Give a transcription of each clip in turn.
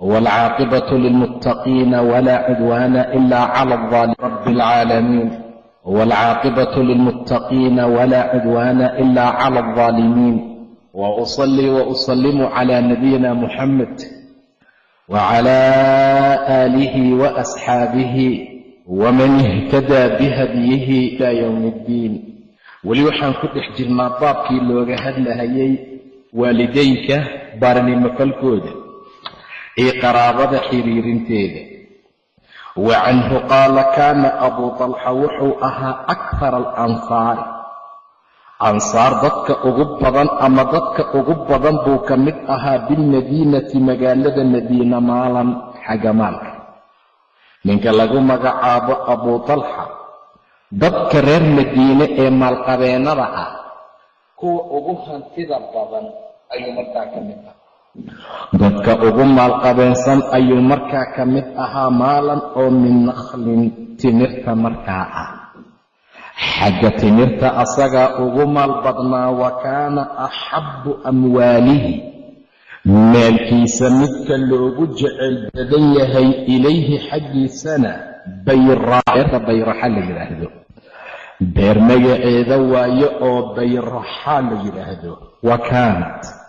والعاقبة للمتقين ولا عدوان إلا على الظالمين رب العالمين والعاقبة للمتقين ولا عدوان إلا على الظالمين وأصلي وأسلم على نبينا محمد وعلى آله وأصحابه ومن اهتدى بهديه إلى يوم الدين weli waxaan ku dhex jirnaa baabkii looga hadlahayay waalidaynka baarnimo falkooda iyo qaraabada xiriirinteeda. Wa canhu qaala kaana abuu talxa wuxuu ahaa akthara alansaari ansaar dadka ugu badan ama dadka ugu badan buu ka mid ahaa bilmadiinati magaalada madiina maalan xagga maalka ninka lagu magacaabo abuu talxa dadka reer madiine ee maalqabeennada ah kuwa ugu hantida badan ayuu markaa ka mid ah dadka ugu maalqabeensan ayuu markaa ka mid ahaa maalan oo min nakhlin timirta markaa ah. Xagga timirta asagaa ugu maal badnaa wa kaana axabbu amwaalihi. Maalkiisa midka loogu jecel badan yahay ilayhi xaggiisana bayraeerta bayraxa la yidhaahdo. Beer magaceeda waayo oo bayraxa la yidhaahdo. Wa kaanat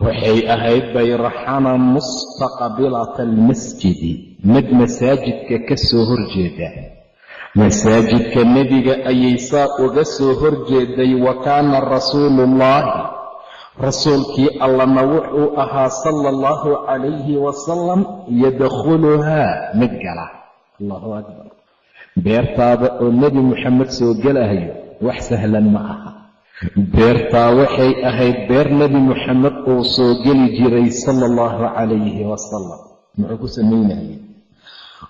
waxay ahayd bayraxana mustaqbilata almasjidi. Mid masaajidka ka soo horjeeda masaajidka nebiga ayay saa uga soo horjeeday wa kaana rasuuluullaahi rasuulkii allana wuxuu ahaa sala allahu calayhi wasalam yadkhuluhaa mid gala. Allahu akbar. Beertaada oo nebi moxamed soo gelahayo wax sahlan ma aha beertaa waxay ahayd beer nebi moxamed uu soo geli jiray sala allahu calayhi wasalam muxuu ku samaynayay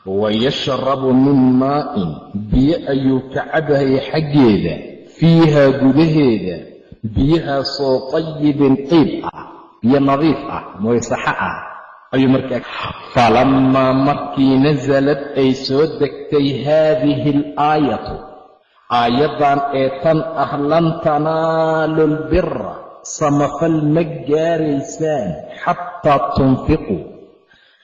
wayashrabu min maa'in biyo ayuu ka cabahaya xaggeeda fiiha gudaheeda. Biyahaasoo tayibin qiib ah biyo nadiif ah moysaxo ah. Ayuu markaa falammaa markii nasalad ay soo degtay haadihi alaayatu aayaddan ee tan ah lan tanaalu lbira samafal ma gaaraysaan xataa tunfiquu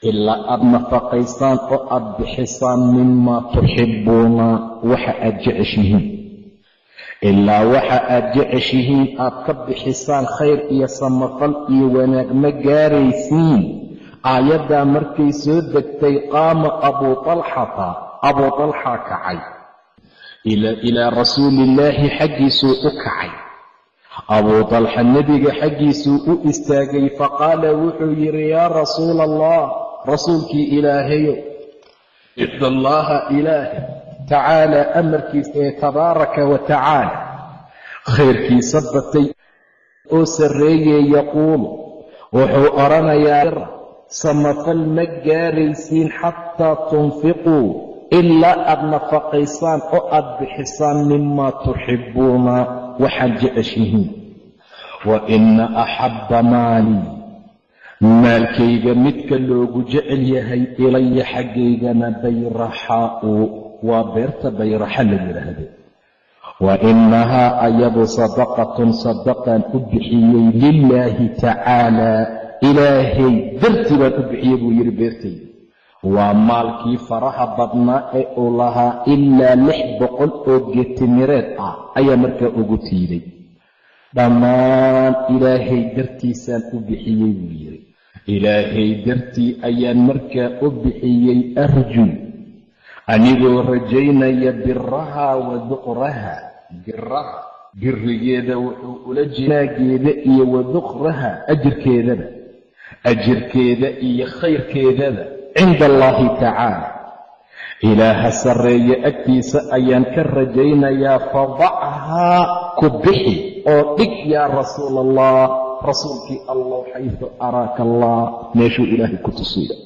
ilaa aad nafaqaysaan oo aad bixisaan mimaa tuxibbuuna waxa aad jeceshihiin. Ilaa waxa aad jeceshihiin aad ka bixisaan khayr iyo samafal iyo wanaag ma gaaraysiin. Aayaddaa markay soo degtay qaama abuu talxata abuu talxa kacay ilaa rasuuliillaahi xaggiisuu u kacay. Abuu talxa nebiga xaggiisuu u istaagay faqaala wuxuu yidhi yaa rasuula allah rasuulkii ilaahayo icdallaaha ilaahay tacaalaa amarkiisa ee tabaaraka wa tacaala khayrkiisa batay oo sarreeyee yaquulu wuxuu odhanayaa samafal ma gaaraysiin xataa tunfiquu ilaa aad nafaqaysaan oo aad bixisaan mimaa tuxibbuuna waxaad jeceshihiin. Wa inna axabba maalii maalkayga midka loogu jecel yahay ilaya xaggaygana bayraxaa'u waa beerta bayraxa la yidhaahdo wa innahaa ayadu sadaqatun sadaqaan u bixiyey lilaahi tacaalaa ilaahay dartii baan u bixiyey buu yidhi beertayda waa maalkii faraha badnaa ee uu lahaa ilaa lix boqol oo geetimireed ah ayaa markaa ugu tiiday. Dhammaan ilaahay dartiisaan u bixiyey buu yidhi. Ilaahay dartii ayaan markaa u bixiyey arjun. Anigoo rajaynaya biraha wa duqraha. Biraha birigeeda wuxuu ula jinaageeda iyo wa duqraha ajirkeedaba ajirkeeda iyo khayrkeedaba cinda allaahi tacaala ilaaha sarreeye agtiisa ayaan ka rajaynayaa fadachaa ku bixi oo dhig yaa rasuula allah rasuulkii allah xaysu araaka allah meeshuu ilaahay ku tusiya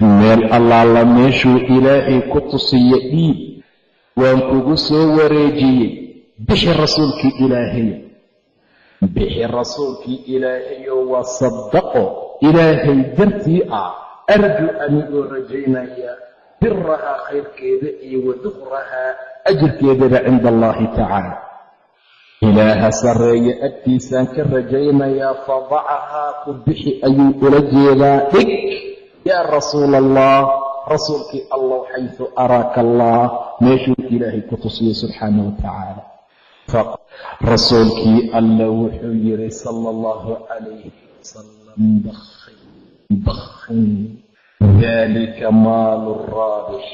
meel allaala meeshuu ilaahay ku tusiyo dhiib waan kugu soo wareejiyey. Bixi rasuulkii ilaahay. Bixi rasuulkii ilaahayo waa sadaqo ilaahay dartii ah arju anigoo rajaynaya birahaa khayrkeeda iyo wa dukrahaa ajirkeedaba cinda allahi tacaala ilaaha sarreeye agtiisaan ka rajaynayaa fadacahaa ku bixi ayuu ula jeedaa dhig yaa rasuul allah rasuulkii allow xaysu araaka allah meeshuu ilaahay ku tusiyey subxaana wa tacaala rasuulkii alla wuxuu yidhi sala allahu calayhi wasalam bakhin bakhin dalika maalu raabix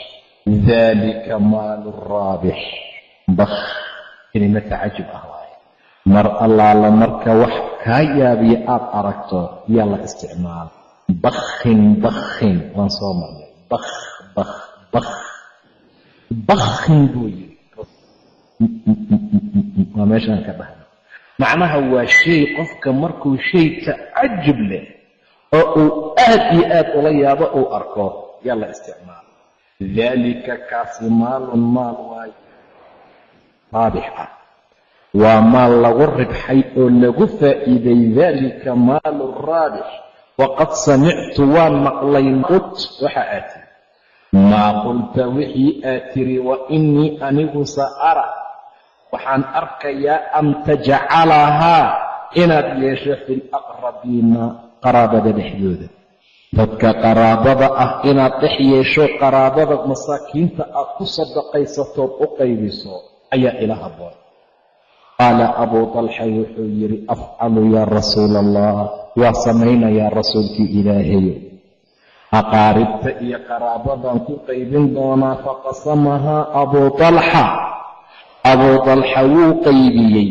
dalika maalu raabix bakh kelima tacajub ah waaye mar allaala marka wax kaa yaabiya aad aragto yaa la isticmaala bakhin bakhin waan soo marnay bakh bakh bakh bakhin buu yidhi waa meeshaan ka dhahna macnaha waa oo uu aad iyo aad ula yaabo uu arko yaa la isticmaala daalika kaasi maalun maal waayo raabix ah. Waa maal lagu ribxay oo lagu faa'iiday daalika maalu raabix waqad samictu waan maqlay qut waxa aad tiri. Maa qulta wixii aad tiri wa innii anigu sa ara. Waxaan arkayaa an tajcalahaa inaad yeesho fi laqrabiina qaraabada dhexdooda. Dadka qaraabada ah inaad dhex yeesho qaraabada masaakiinta aad ku sadaqaysatood u qaybiso ayaa ila habboon. Qaala abuu dalxa wuxuu yidhi afcalu yaa rasuula allah waa samaynayaa rasuulkii ilaahayo aqaaribta iyo qaraabadaan ku qaybin doonaa faqasamahaa abuu dalxa abuu dalxa wuu qaybiyey.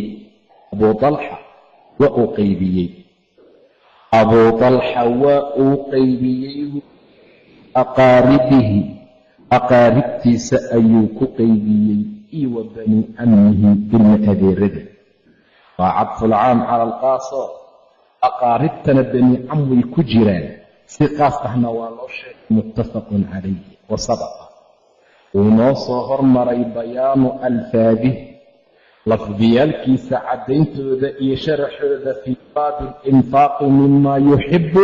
Abuu dalxa waa uu qaybiyey abuu dalxa waa uu qaybiyey aqaaribihi. Aqaaribtiisa ayuu ku qaybiyey wa bani cammihi ilma adeerada waa cadfulcaam cala alqaaso aqaaribtana bani cam way ku jiraan. Si qaas ahna waa loo sheegay. Muttafaqun calayhi wa sadaqa wuu noo soo hormaray bayaanu alfaadih lafdiyaalkiisa caddayntooda iyo sharaxooda fii baabi alinfaaqi mima yuxibu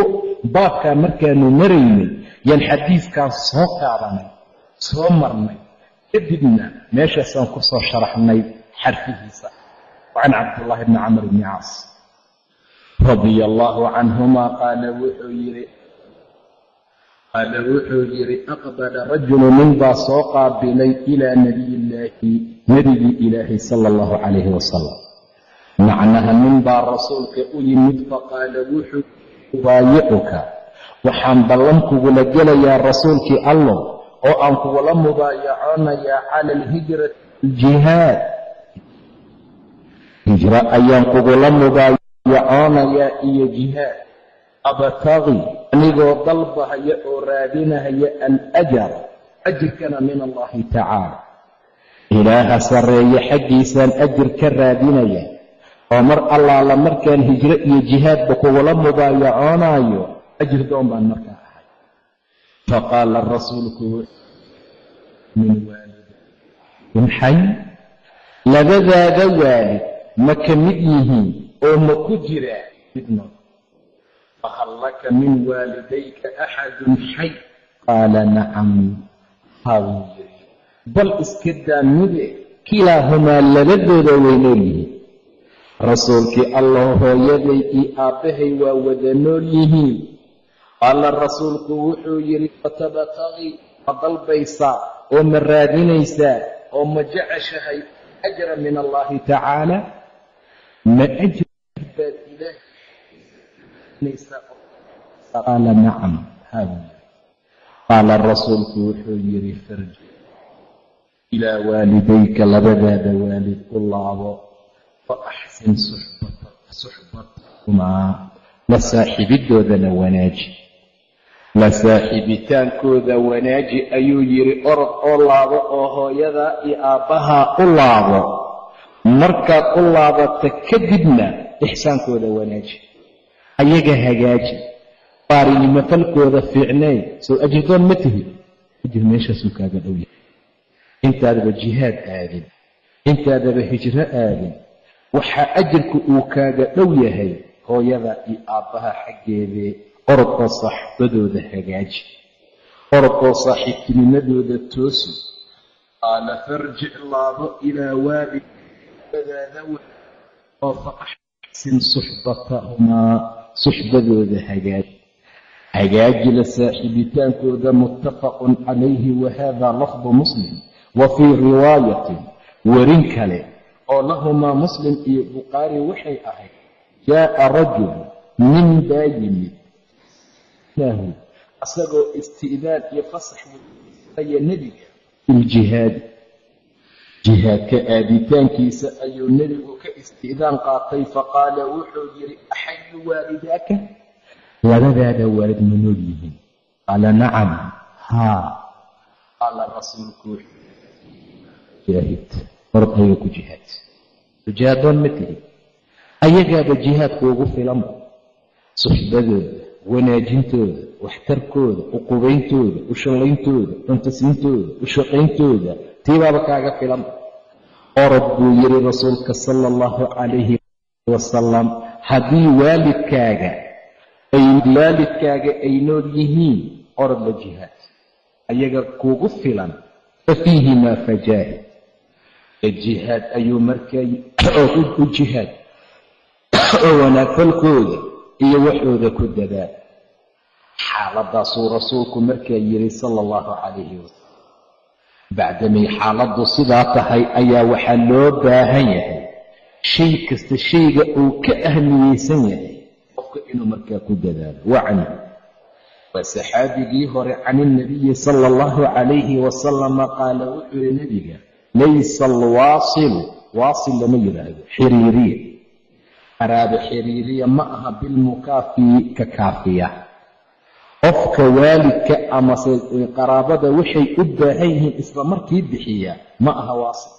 baabkaa markaanu maraynay yaan xadiiskaan soo qaadanay soo marnay kadibna meeshaasaan ku soo sharaxnay xarfihiisa. Can cabdullaahi bni camr bni caas. Radia allaahu canhuma qaala wuxuu yidhi qaala wuxuu yidhi aqbala rajulu nin baa soo qaabilay ilaa nebiyillaahi nebigii ilaahay sala allahu calayhi wasalam macnaha nin baa rasuulka u yimid faqaala wuxuu ubaayicuka waxaan ballan kugula gelayaa rasuulkii allow oo aan kugula mubaayacoonayaa cala alhijrati aljihaad. Hijro ayaan kugula mubaayacoonayaa iyo jihaad abtaqi anigoo dalbahaya oo raadinahaya alajar ajirkana min allahi tacaala. Ilaaha sarreeye xaggiisaan ajir ka raadinaya oo mar allaala markaan hijro iyo jihaadba kugula mubaayacoonaayo ajir doon baan markaa ahay. Faqaala rasuulku min waalida maxay labadaada waalid ma ka mid yihiin oo ma ku jiraa? Midnood fahal laka min waalidayka axadun xay qaala nacam haabuu yiri bal iska daa mide kilaahumaa labadooda way nool yihiin rasuulkii allah hooyaday iyo aabbahay waa wada nool yihiin qaala rasuulku wuxuu yidhi fatabtaqii ma dalbaysaa oo ma raadinaysaa oo ma jeceshahay ajra min allaahi tacaala ma ajr baad ilaahqaala nacam haabuu yiri qaala rasuulku wuxuu yidhi farji ilaa waalidayka labadaada waalid u laabo fa axsin suxbatahumaa la wanaaji. La saaxiibitaankooda wanaaji ayuu yidhi orod oo laabo oo hooyadaa iyo aabbahaa u laabo. Markaad u laabata kadibna ixsaankooda wanaaji ayaga hagaaji. Baarinimo falkooda fiicnay. Soo ajirdoon ma tihi. Ajir meeshaasuu kaaga dhow yahay. Intaadaba jihaad aadin. Intaadaba hijro aadin. Waxaa ajirka uu kaaga dhow yahay hooyada iyo aabbaha xaggeedee orod oo saaxiibadooda hagaaji. Orod oo saaxiibtinimadooda toosi. Qaala farjic laabo ilaa waali dadaada oo faaxsin suxbatahumaa suxbadooda hagaaji hagaaji la saaxiibitaankooda muttafaqun calayhi wahada lafdu muslim wa fii riwaayatin werin kale oo lahumaa muslim iyo bukhaari waxay ahayd jaa'a rajul nin baa yimid lahu asagoo isti'daan iyo fasax waya nebiga filjihaadi jihaadka aaditaankiisa ayuu nebigu ka isti'daan qaatay faqaala wuxuu yidhi axayu waalidaaka? Labadaada waalid ma nool yihiin. Qaala nacam haa. Qaala rasuulku jaahid orod ayaga ku jihaad. Sujaadoon ma tihi ayagaaba jihaadka ugu filanba suxbadooda wanaajintooda waxtarkooda uqubeyntooda u shallayntooda cuntasiintooda u shaqayntooda tiibaaba kaaga filan. Orod buu yidhi rasuulka sala allahu calayhi wasalam haddii waalidkaaga ay waalidkaaga ay nool yihiin orod la jihaad. Ayaga kugu filan fa fiihimaa fajaahid. Jihaad ayuu markaa u jihaad oo wanaagfalkooda iyo waxooda ku dadaal. Xaaladaasuu rasuulku markaa yidhi sala allahu calayhi wasalam bacdamay xaaladdu sidaa tahay ayaa waxaa loo baahan yahay. Shay kasta shayga uu ka ahmiyeysan yahay qofka inuu markaa ku dadaalo. Wacni waa saxaabigii hore can ilnabiyi sala allahu calayhi wasalama qaala wuxuu yihi nebiga laysa alwaasilu waasil lama yidhaahdo xiriiriya. Qaraabo xiriiriya ma aha bilmukaafiyi ka kaafiya qofka waalidka amase qaraabada waxay u baahan yihiin isla markii bixiya ma aha waasil.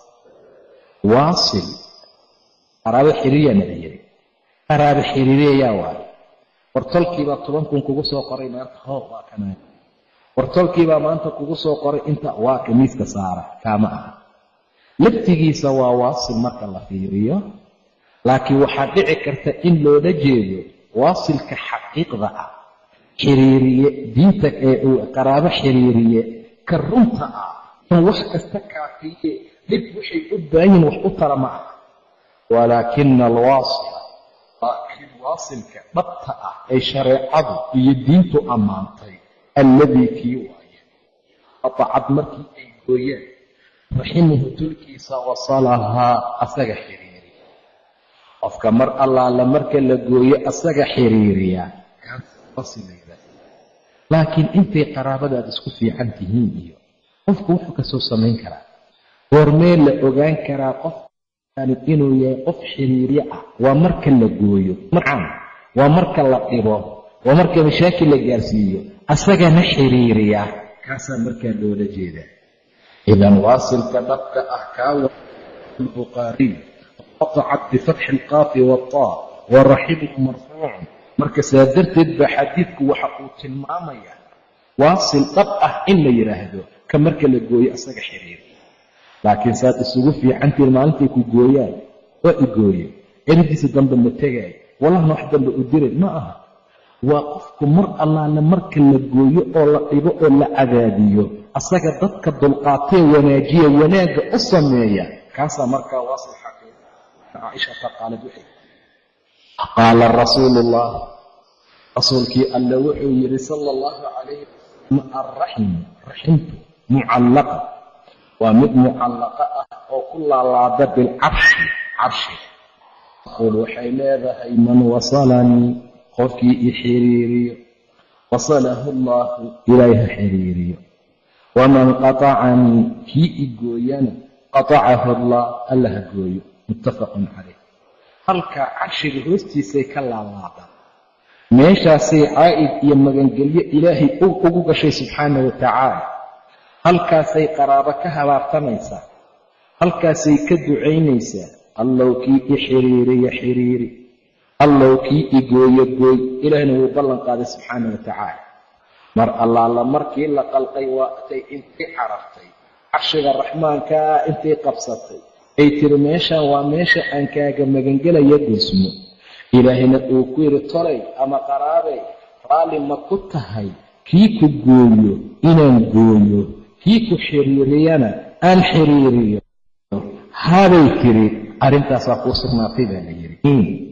Waasil? Qaraabo xiriiriyana la yidhi qaraabo xiriiriya yaa waayo wartolkiibaa toban kun kugu soo qoray maanta hoo waa kanaa wartolkiibaa maanta kugu soo qoray inta waa ka miiska saara kaama aha. Laftigiisa waa waasil marka la fiiriyo laakiin waxaa dhici karta in loola jeedo waasilka xaqiiqda ah xiriiriye diinta ee uu qaraabo xiriiriye ka runta ah in wax kasta kaafiye dhib waxay u baayihin wax u tara ma ah. Walaakina alwaasila laakiin waasilka dhabta ah ee shareecadu iyo diintu ammaantay alladii kii waaye. Qatacad markii ay gooyaan raximuhu tulkiisa wasalahaa asaga xiriiriya. Qofka mar allaala marka la gooyo asaga xiriiriya kaaswaasilayda laakiin intay qaraabadaad isku fiican tihiin iyo qofku wuxuu ka soo samayn karaa. Goormee la ogaan karaa qofkani inuu yahay qof xiriiryo ah? Waa marka la gooyo macaan waa marka la dhibo waa marka mashaakil la gaarsiiyo. Asagana xiriiriya kaasaa markaa loola jeedaa. Idan waasilka dhabka ah kaa albukhaariy qatacat bifatxi alqaafi waataa wa raximuhu marfuucun marka saa darteed baa xadiidku waxa uu tilmaamayaa waasil dhab ah in la yidhaahdo ka marka la gooyo asaga xiriir. Laakiin saad isugu fiicantiin maalintay ku gooyaan waa i gooye eridiisa dambe ma tegaayo wallahna wax dambe u diray ma aha. Waa qofku mar allaale marka la gooyo oo la dhibo oo la cadaadiyo asaga dadka dulqaatee wanaajiya wanaagga u sameeya kaasaa markaa waasil xaqiiq. Caaishata qaalad waxay qaala rasuulu ullah rasuulkii alle wuxuu yidhi sala allahu calayhi wasalam alraxim raximtu mucallaqa waa mid mucallaqa ah oo ku laalaada bilcarshi carshi aquul waxay leedahay man wasalanii qofkii i xiriiriyo. Wasalahu allaahu ilaahay ha xiriiriyo. Waman qatacanii kii i gooyana. Qatacahu allah alla ha gooyo. Muttafaqun calayh halkaa carshiga hoostiisay ka laalaadaan. Meeshaasay caa'id iyo magangelyo ilaahay ugu gashay subxaana wa tacaala. Halkaasay qaraabo ka habaartamaysaa halkaasay ka ducaynaysaa allow kii i xiriiriya xiriiri. Allow kii i gooyo gooy. Ilaahna wuu ballan qaaday subxaana wa tacaala. Mar allaala markii la qalqay waatay intay carartay. Carshiga raxmaankaa intay qabsatay ay tiri meeshan waa meesha aan kaaga magangelaya dhismo. Ilaahayna uu ku yidhi tolay ama qaraabay raalli ma ku tahay. Kii ku gooyo inaan gooyo kii ku xiriiriyana aan xiriiriyo. Haabay tiri arrintaasaa kuu sugnaatay baa la yidhi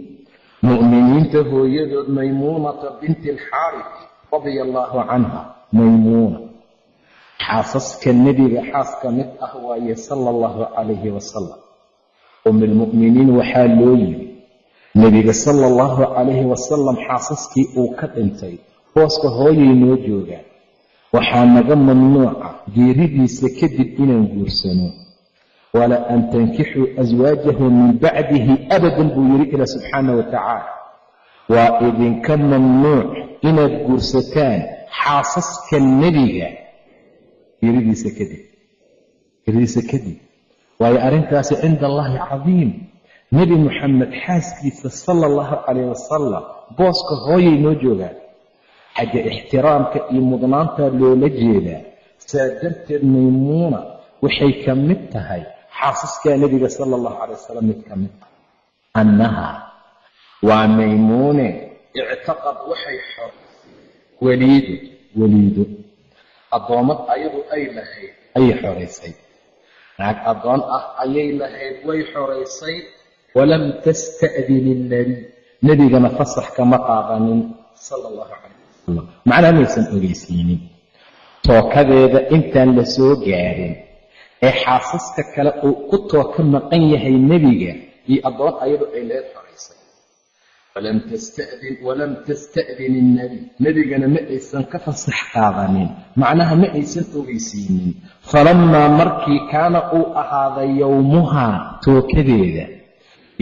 mu'miniinta hooyadood maymuunata binti alxaaris radia allaahu canha maymuuna xaasaska nebiga xaas ka mid ah waaye sala allahu calayhi wasalam umilmu'miniin waxaa loo yiri nebiga sala allahu calayhi wasalam xaasaskii uu ka dhintay booska hooyay noo joogaan. Waxaa naga mamnuuca geeridiisa kadib inaan guursano. Wala an tankixuu aswaajahu min bacdihi abadan buu yidhi ilaa subxaana wa tacaala. Waa idinka mamnuuc inaad guursataan xaasaska nebiga geeridiisa kadib. Geeridiisa kadib. Waayo arrintaasi cinda allahi cadiim. Nebi moxamed xaaskiisa sala allahu calayh wasalam booska hooyay noo joogaan xagga ixtiraamka iyo mudnaantaa loola jeedaa. Saa darteed maymuuna waxay ka mid tahay xaasaskaa nebiga sala allahu calay wasalam mid ka mid ah. Annaha waa maymuune ictaqad waxay xor weliido weliido addoommad ayadu ay lahayd ayay xoraysay naag addoon ah ayay lahayd way xoraysay walam tasta'din ilnebi nebigana fasax kama qaadanin sala allahu calayh wasalam macnaa maysan ogeysiinin tookadeeda intaan la soo gaarin ee xaasaska kale uu ku tooka maqan yahay nebiga iyo addoon ayadu ay leed xoraysay walam tasta'din innebi nebigana ma aysan ka fasax qaadanin macnaha ma aysan ogeysiinin falammaa markii kaana uu ahaaday yowmuhaa tookadeeda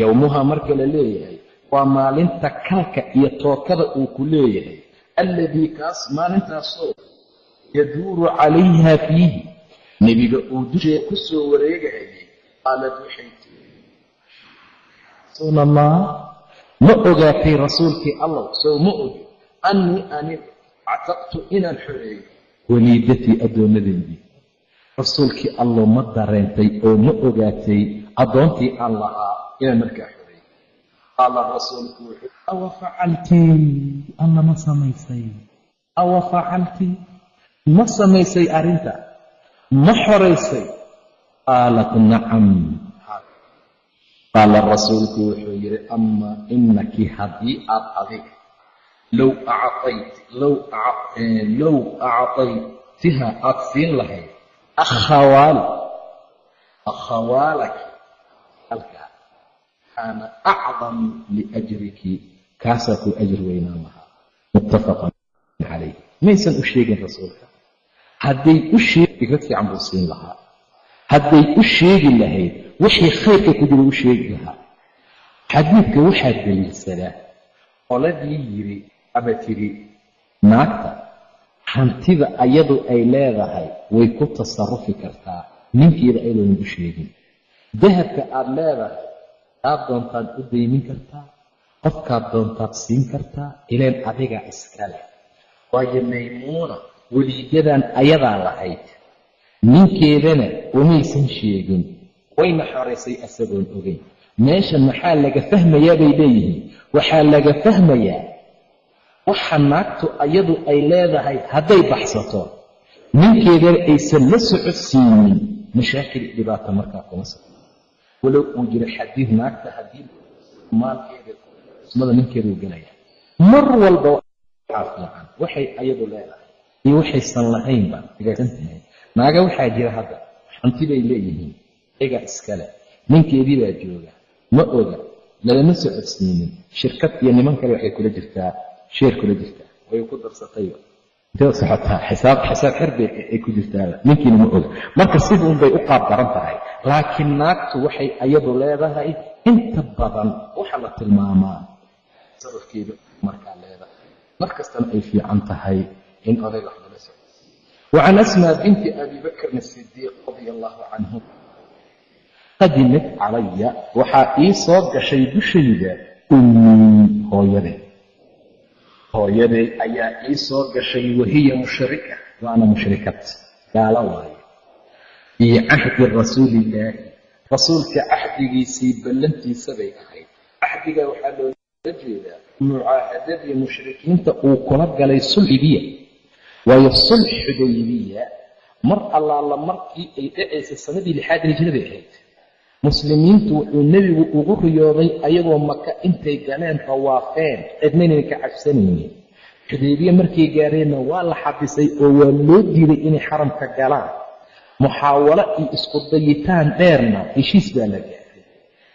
yowmuhaa marka la leeyahay waa maalinta kalka iyo tookada uu ku leeyahay alladii kaas maalintaasoo yaduuru calayha fiihi nebiga uu dusheeda ku soo qaalad waxay allah ma ogaatay rasuulkii allah sow ma ogi. Annii anigu actaqtu inaan xoreeyo. Waliidatii addoommadeydii rasuulkii allow ma dareentay oo ma ogaatay addoontii aan lahaa inaan markaa xoreeyo. Qaala rasuulku wuxuu awa facaltii alla ma samaysay? Awa facaltii ma samaysay arrinta? Ma xoraysay qaalat nacam qaala rasuulku wuxuu yidhi amaa inaki haddii aad adiga low acayt low actaytiha aad siin lahayd akhawaal akhawaalaki halkaa kaana acdam liajriki kaasaa kuu ajir weynaan lahaa muttafaqan calayh maysan u sheegin rasuulka. Hadday u sheegi ka fiican buu siin lahaa hadday u sheegi lahayd wixii khayrka ku jira u sheegi lahaa. Xadiidka waxaa daliilsadaa qoladii yiri ama tiri naagta hantida ayadu ay leedahay way ku tasarufi kartaa ninkeeda ayadoonan u sheegin. Dahabka aad leedahay aad doontaad u daymin kartaa qofkaad doontaad siin kartaa ileen adiga iska leh. Waayo maymuuna weliidadan ayadaa lahayd ninkeedana umaysan sheegin. Wayna xoraysay asagoon ogeyn. Meesha maxaa laga fahmayaa bay leeyihiin? Waxaa laga fahmayaa waxa naagtu ayadu ay leedahay hadday baxsato. Ninkeedana aysan la socodsiinin. Mashaakil dhibaato markaa kuma socdo. Walow uu jiro xadiid naagta haddii maalkeeda ismada ninkeeduu gelaya mar walba waxaa fiican waxay ayadu leedahay. Iyo waxaysan lahaynba. Agaasan tahay naaga waxaa jira hadda hanti bay leeyihiin iyagaa iskale ninkeedii baa jooga ma oga lalama socodsiinin shirkad iyo niman kale waxay kula jirtaa sheer kula jirtaa. Way ku darsatayba intee socotaa? Xisaab xisaab xerbay ay ku jirtaaba ninkiina ma oga. Marka sida unbay u qaab daran tahay. Laakiin naagtu waxay ayadu leedahay inta badan waxa la tilmaamaa. Tasarufkeeda markaa leedahay. Mar kastana ay fiican tahay in odayga wacan asmaa binti abi bakrin asidiiq radia allahu canhu qadimad calaya waxaa ii soo gashay dushayda ummii hooyadee hooyaday ayaa ii soo gashay wahiya mushrika waana mushrikad gaalo waayo fii cahdi rasuulillaahi rasuulka cahdigiisii ballantiisa bay ahayd cahdiga waxaa loola jeedaa mucaahadadii mushrikiinta uu kula galay sulxigiya waayo sulx xudaybiya mar allaala markii ay dhacaysay sanadii lixaad hijraday ahayd muslimiintu wuxuu nebigu ugu riyooday ayagoo maka intay galeen tawaafeen cidnaynay ka cabsanaynin. Xudaybiye markay gaareenna waa la xabisay oo waa loo diiday inay xaramka galaan. Muxaawalo iyo isku dayitaan dheerna heshiis baa la gaaray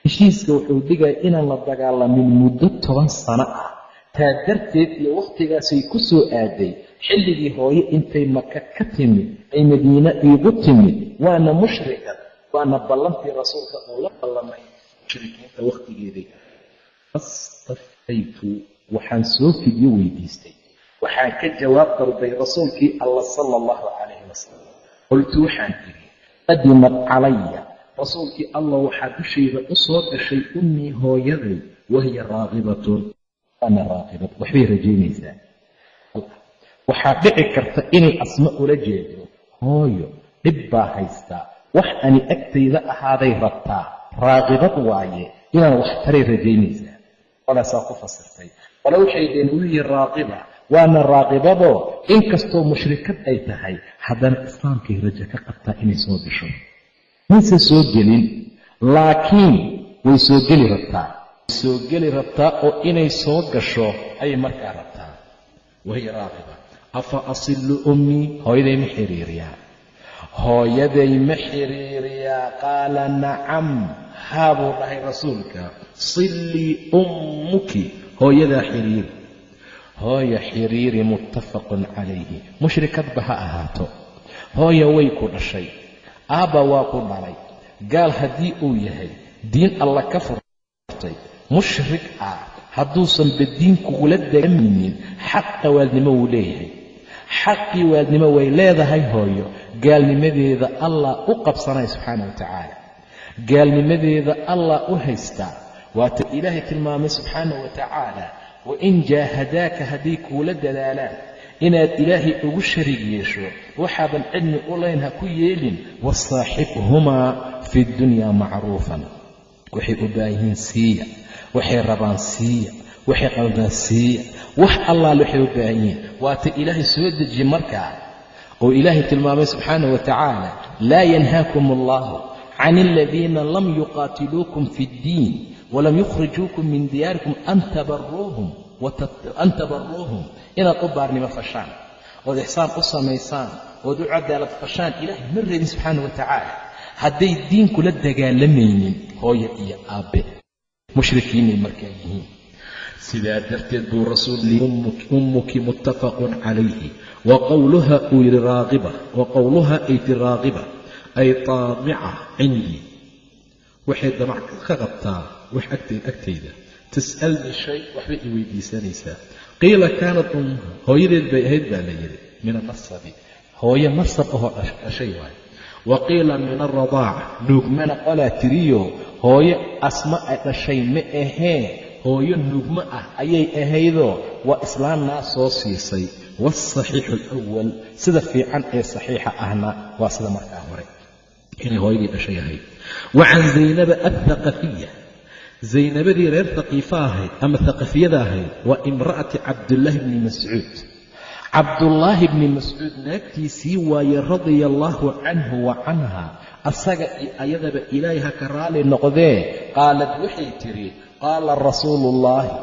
heshiiska wuxuu dhigaya inaan la dagaalamin muddo toban sano ah taa darteed iyo wakhtigaasay ku soo aaday xilligii hooye intay maka ka timid ay madiine iigu timid waana mushrika waana ballantii rasuulka uu la ballamay mushrikiinta wakhtigeeday fastafaytu waxaan soo fidyo weydiistay. Waxaan ka jawaab dalbay rasuulkii alla sala allahu calayhi wasalam qultu waxaan idhi qadimad calaya. Rasuulkii allah waxaa dushayda u soo gashay ummii hooyaday wahiya raaqibatun waana raaqibad waxbay rajaynaysaa. Waxaa dhici karta inay asma ula jeedo. Hooyo dhib baa haystaa. Wax ani agtayda ahaaday rabtaa. Raaqibad waaye. Inaan wax taray rajaynaysaa. Qolaasaa ku fasirtay. Qole waxay dheen wiyi raaqiba. Waana raaqibadoo inkastoo mushrikad ay tahay haddana islaamkay rajo ka qabtaa inay soo gasho. Mayse soo gelin laakiin way soo geli rabtaa soo geli rabtaa oo inay soo gasho ayay markaa rabtaa. Wahiya raaqiba. Afa asilu ummii hooyaday ma xiriiriyaa. Hooyaday ma xiriiriyaa. Qaala nacam haa buu dhahay rasuulka. Sillii ummuki. Hooyadaa xiriiri hooya xiriiri muttafaqun calayhi. Mushrikadba ha ahaato. Hooya way ku dhashay. Aabba waa ku dhalay. Gaal haddii uu yahay diin alla ka furtay mushrik ah hadduusanba diin kugula dagaminin xaqa waalnimo wuu leeyahay. Xaqii waalnimo way leedahay hooyo. Gaalnimadeeda allah u qabsanaya subxaana wa tacaala. Gaalnimadeeda allah u haystaa waata ilaahay tilmaamay subxaana wa tacaala wain jaahadaaka hadday kuula dadaalaan inaad ilaahay ugu sharig yeesho waxaadan cilmi u layn ha ku yeelin wasaaxibhumaa fi ddunyaa macruufan. Waxay u baahiyiin siiya waxay rabaan siiya waxay qaldaan siiya wax allaal waxay u baahan yihiin. Waata ilaahay soo dejiye markaa oo ilaahay tilmaamay subxaana wa tacaala laa yanhaakum allahu can aladiina lam yuqaatiluukum fi ddiin walam yukhrijuukum min diyaarikum an tabaruuhum inaad u baarnimo fashaan ood ixsaan u samaysaan ood u cadaalad fashaan ilaahay ma reebin subxaana wa tacaala hadday diinkula dagaalamaynin hooya iyo aabbe mushrikiinay markaa yihiin. Sidaa darteed buu rasuul ummuki muttafaqun calayhi. Wa qowluha uu yidhi raaqiba. Wa qowluha ay ti raaqiba. Ay taamica cindii waxay damac ka qabtaa wax agtayda tas'alnii shay waxbay i weydiisanaysaa. Qiila ummuha hooyadeed bay ahayd baa la yidhi min anasabi hooye nasab ahoo dhashay waayo wa qiila min alradaaca nuugmana qolaa tiriyo hooyo asma ay dhashay ma ahee hooyo nuugmo ah ayay ahaydoo waa islaamnaa soo siisay. Waasaxiixu alawal sida fiican ee saxiixa ahna waa sida markaa hore. Inay hooyadii dhashay ahayd. Wa can zaynaba athaqafiya zaynabadii reer haqiifa ahayd ama thaqafiyada ahayd waa imra'ati cabdullaahi bni mascuud cabdullaahi bni mascuud naagtiisii waaye radia allaahu canhu wa canha asaga iyo ayadaba ilaahay ha ka raali noqdee? Qaalad waxay tidhi qaala rasuulu ullaahi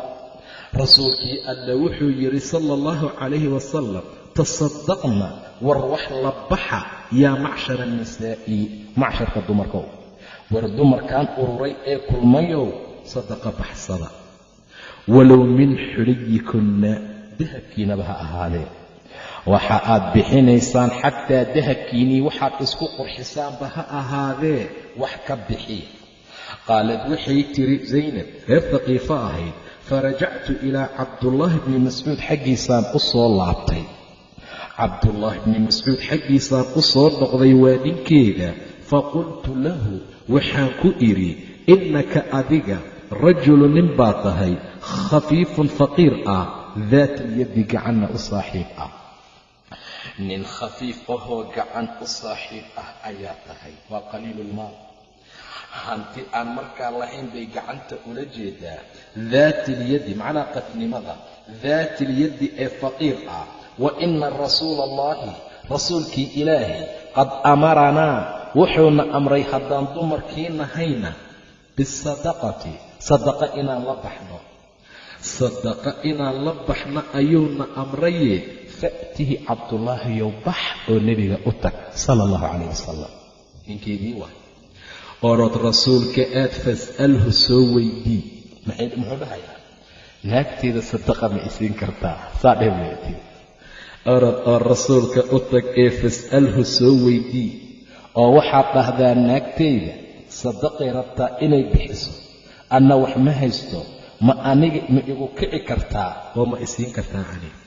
rasuulkii alla wuxuu yidhi sala allahu calayhi wasalam tasadaqna war wax la baxa yaa macshara nisaa'i macsharka dumarkow war dumarkan ururay ee kulmayow sadaqa baxsada. Walow min xuliyikunna dahabkiinaba ha ahaadee waxa aad bixinaysaan xataa dahabkiinnii waxaad isku qurxisaanba ha ahaadee wax ka bixi. Qaalad waxay tiri zaynab reer haqiifo ahayd. Farajactu ilaa cabdullaahi bni mascuud xaggiisaan u soo laabtay. Cabdullaahi bni mascuud xaggiisaan u soo noqday waa ninkeeda. Faqultu lahu waxaan ku idhi innaka adiga rajulu nin baa tahay khafiifun faqiir ah daat alyaddi gacanna u saaxiib ah nin khafiif ahoo gacan u saaxiib ah ayaa tahay. Waa qaliilulmaal hanti aan markaa lahayn bay gacanta ula jeedaa. Daatilyaddi macnaa qadnimada. Daatilyaddi ee faqiir ah. Wa ina rasuula allahi rasuulkii ilaahay qad amaranaa wuxuuna amray haddaan dumarkii nahayna bisadaqati sadaqa inaan la baxno. Sadaqa inaan la baxno ayuuna amraye fa'tihi cabdullaahiyow bax oo nebiga u tag sala allahu calayh wasalam ninkeedii waay orod rasuulka aad fas'alhu soo weydii muxuu dhahayaa? Naagteeda sadaqa ma isiin kartaa. Saa dheh orod oo rasuulka u tag ee fas'alhu soo weydii oo waxaad dhahdaa naagteyda sadaqay rabtaa inay bixiso. Anna wax ma haysto ma aniga ma igu kici kartaa oo ma isiin kartaa aniga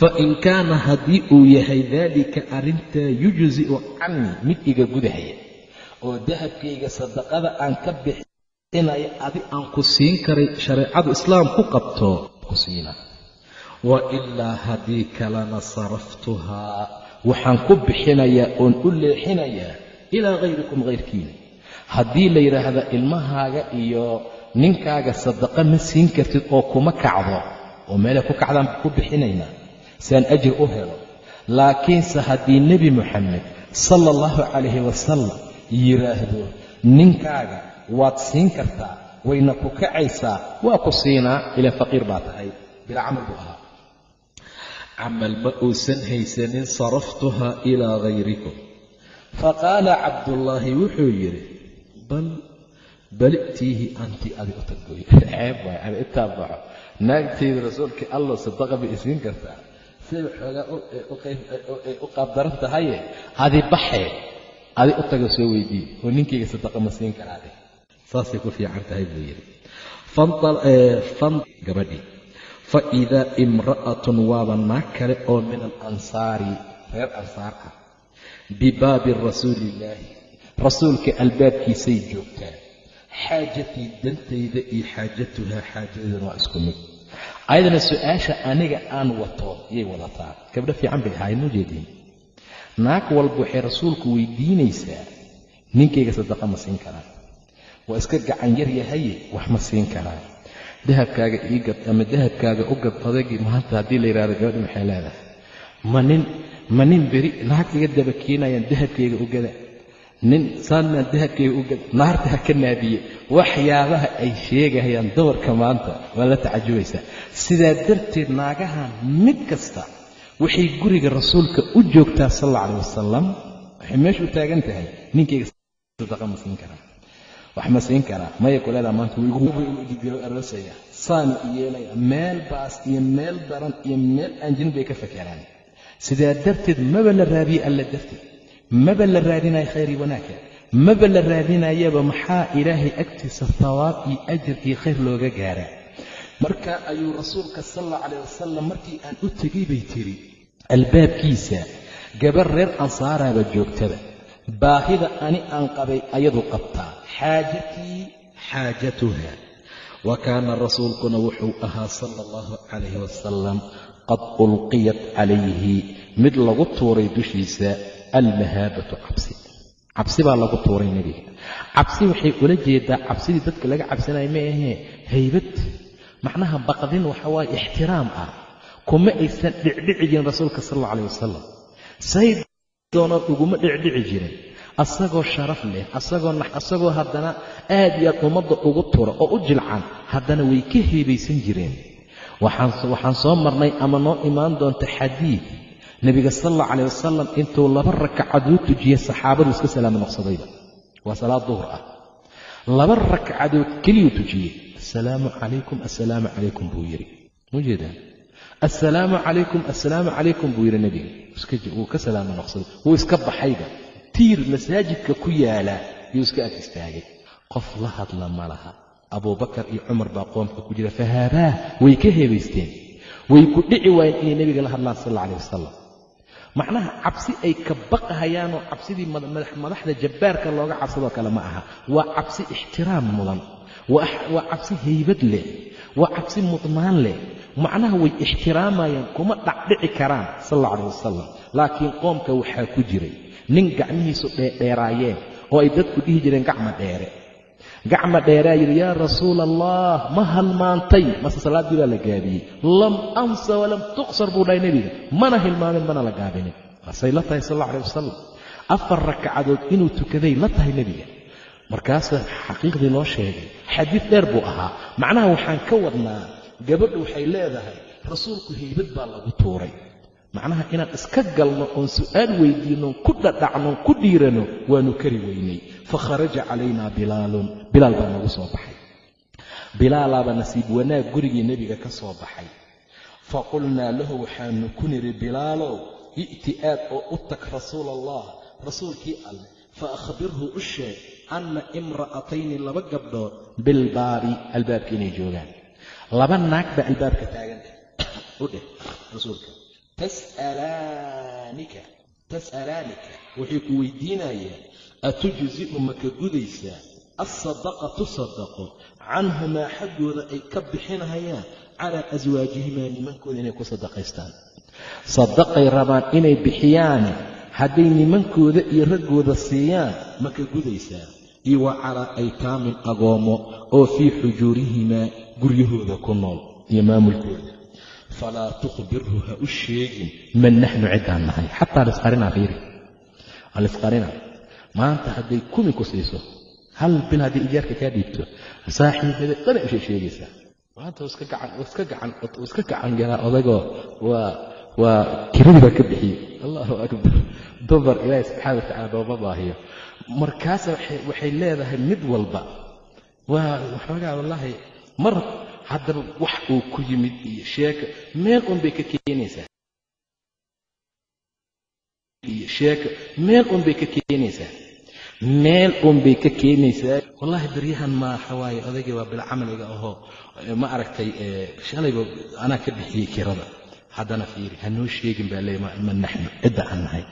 fa in kaana haddii uu yahay daalika arrintaa yujzi'u canii mid iga gudahaya oo dahabkayga sadaqada aan ka bixinaya adi aan ku siin karay shareecadu islaam ku qabto ku siina wa ilaa haddii kalena saraftuhaa waxaan ku bixinayaa oon u leexinayaa ilaa hayrikum hayrkiina haddii la yidhaahda ilmahaaga iyo ninkaaga sadaqa ma siin kartid oo kuma kacdo oo meelay ku kacdaan ku bixinaynaa siaan ajir u helo. Laakiinse haddii nebi moxamed sala allahu calayhi wasalam yidhaahdo ninkaaga waad siin kartaa wayna ku kacaysaa waa ku siinaa ilaa faqiir baa tahay. Bilaa camal buu ahaa. Camal ma uusan haysanin saraftuhaa ilaa hayrikum faqaala cabdullaahi wuxuu yidhi bal bal i'tiihi anti adi u taggoy ceeb waay ani intaa baxo. Naagtayda rasuulkii allah sadaqa bay isiin kartaa siday xoogaa u qaabdaran tahaye adi baxee adi u taga soo weydii oo ninkayga sadaqa ma siin karaade. Saasay ku fiican tahay buu yidhi. Gabadhii fa idaa imra'atun waaba naag kale oo min alansaari reer ansaar ah bibaabi rasuuliillaahi rasuulka albaabkiisay joogtaa. Xaajatii dantayda iyo xaajatuhaa xaajadeeduna waa isku mid ayadana su'aasha aniga aan wato yay wadataa. Gabdho fiican bay ahaayeen ma jeediin naag walba waxay rasuulku weydiinaysaa ninkayga sadaqa ma siin karaa waa iska gacan yar yahaye wax ma siin karaa dahabkaaga ii gad ama dahabkaaga u gad maanta haddii la yidhahdo gabadhi maxay leedahay? Ma nin ma nin beri naagta iga daba keenayaan dahabkayga u gada nin saanmaan dahabkayga u gada naarta ha ka naadiye waxyaabaha ay sheegayaan dumarka maanta waa la tacajubaysaa sidaa darteed naagahan mid kasta waxay guriga rasuulka u joogtaa sal alla calai wasalam waxay meesha u taagan tahay ninkayga sadaqa ma siin karaa wax ma siin karaa maya kuleedaa maanta aroosaya saanu yeelaya meel baas iyo meel daran iyo meel aan jirin bay ka fakeraan sidaa darteed maba la raadiye alla darteed maba la raadinayo khayr iyo wanaagka maba la raadinayaba maxaa ilaahay agtiisa thawaab iyo ajar iyo khayr looga gaaraa marka ayuu rasuulka sal alla calayh wasalam markii aan u tegay bay tiri albaabkiisa gabar reer ansaaraaba joogtada baahida ani aan qabay ayadu qabtaa xaajatii xaajatuha. Wa kaana rasuulkuna wuxuu ahaa sala allahu calayhi wasalam qad ulqiyat calayhi mid lagu tuuray dushiisa almahaabatu cabsi. Cabsi baa lagu tuuray nebiga. Cabsi waxay ula jeedaa cabsidii dadka laga cabsanaya ma ahee? Haybad. Macnaha baqdin waxa waaye ixtiraam ah. Kuma aysan dhicdhici jirin rasuulka sal alla calayh wasalam say doonood uguma dhicdhici jirin. Asagoo sharaf leh asagoo asagoo haddana aad iyo aad ummadda ugu tura oo u jilcan haddana way ka heebaysan jireen. Waxaan soo marnay ama noo imaan doonta xadiid nebiga sal alla calayh wasalam intuu laba rakacadood tujiyey saxaabadu iska salaamo noqsadayba. Waa salaad duhur ah. Laba ragcadood keliyuu tujiyey assalaamu calaykum assalaamu calaykum buu yidhi. Mujeedaan assalaamu calaykum assalaamu calaykum buu yidhi nebiga wuu ka salaamo noqsaday. Wuu iska baxayba. Tiir masaajidka ku yaalla yuu iska ag istaagay. Qof la hadla ma laha. Abuubakar iyo cumar baa qoomka ku jira. Fahaabaa way ka heebaysteen. Way ku dhici waayeen inay nebiga la hadlaan sal alla wasalam macnaha cabsi ay ka baqahayaanoo cabsidii madaxda jabbaarka looga cabsadoo kale ma aha. Waa cabsi ixtiraam mudan. Waa cabsi haybad leh. Waa cabsi mudnaan leh. Macnaha way ixtiraamayaan kuma dhacdhici karaan sal alla calah wasalam laakiin qoomka waxaa ku jiray nin gacmihiisu dheerdheeraayeen oo ay dadku dhihi jireen gacma dheere gacma dheeraa yidhi yaa rasuula allah ma halmaantay mase salaaddii baa la gaabiyey. Lam ansa walam tuqsar buu dhahay nebiga. Mana hilmaamin mana la gaabinin. Masay la tahay sal alla calah wasalam afar ragcadood inuu tukaday la tahay nebiga. Markaasaa xaqiiqdii loo sheegay xadiid dheer buu ahaa. Macnaha waxaan ka wadnaa gabadhu waxay leedahay rasuulku haybad baa lagu tuuray macnaha inaan iska galno oon su'aal weydiinnoon ku dhadhacnoon ku dhiirano waanu kari weynay fakharaja calaynaa bilaalun. Bilaal baa nagu soo baxay. Bilaalaaba nasiib wanaag gurigii nebiga ka soo baxay. Fa qulnaa lahu waxaanu ku nidhi bilaalow i'ti aad oo u tag rasuula allah rasuulkii alleh fa akhbirhu u sheeg anna imra'atayni laba gabdhood bilbaabi albaabka inay joogaan. Laba naag baa albaabka taaganta u dheh rasuulka tas'alaanika tas'alaanika waxay ku weydiinayaan atujzi'u maka gudaysaa? Alsadaqatu sadaqo canhumaa xaggooda ay ka bixinahayaan calaa aswaajihimaa nimankooda inay ku sadaqaystaan sadaqay rabaan inay bixiyaane hadday nimankooda iyo raggooda siiyaan maka gudaysaa? Iyo wa calaa aytaamin agoommo oo fii xujuurihimaa guryahooda ku nool iyo maamulkooda falaa tukhbirhu ha u sheegin man naxnu ciddaan nahay xataa lisqarinaa fiiri alisqarinaa maanta hadday kumi ku siiso hal bil haddii ijaarka kaa dhiibto saaxiibada dhana ushay sheegaysaa maanta iska gacan galaa odagoo waa waa kiradii baa ka bixiyey allahu akbar dumar ilaahi subxaana watacala dooma baahiyo markaasa waxay leedahay mid walba waa waxoogaa wallaahi mar haddaba wax uu ku yimid iyo sheeka meel un bay ka keenaysaa. Iyo sheeka meel un bay ka keenaysaa. Meel un bay ka keenaysaa. Wallaahi beryahan ma waxawaaye odaygii waa bila camaliga ahoo ma aragtay shalayba anaa ka bixiyey kirada. Haddana fiiri hanoo sheegin baa leey ma naxnu cidda aan nahay.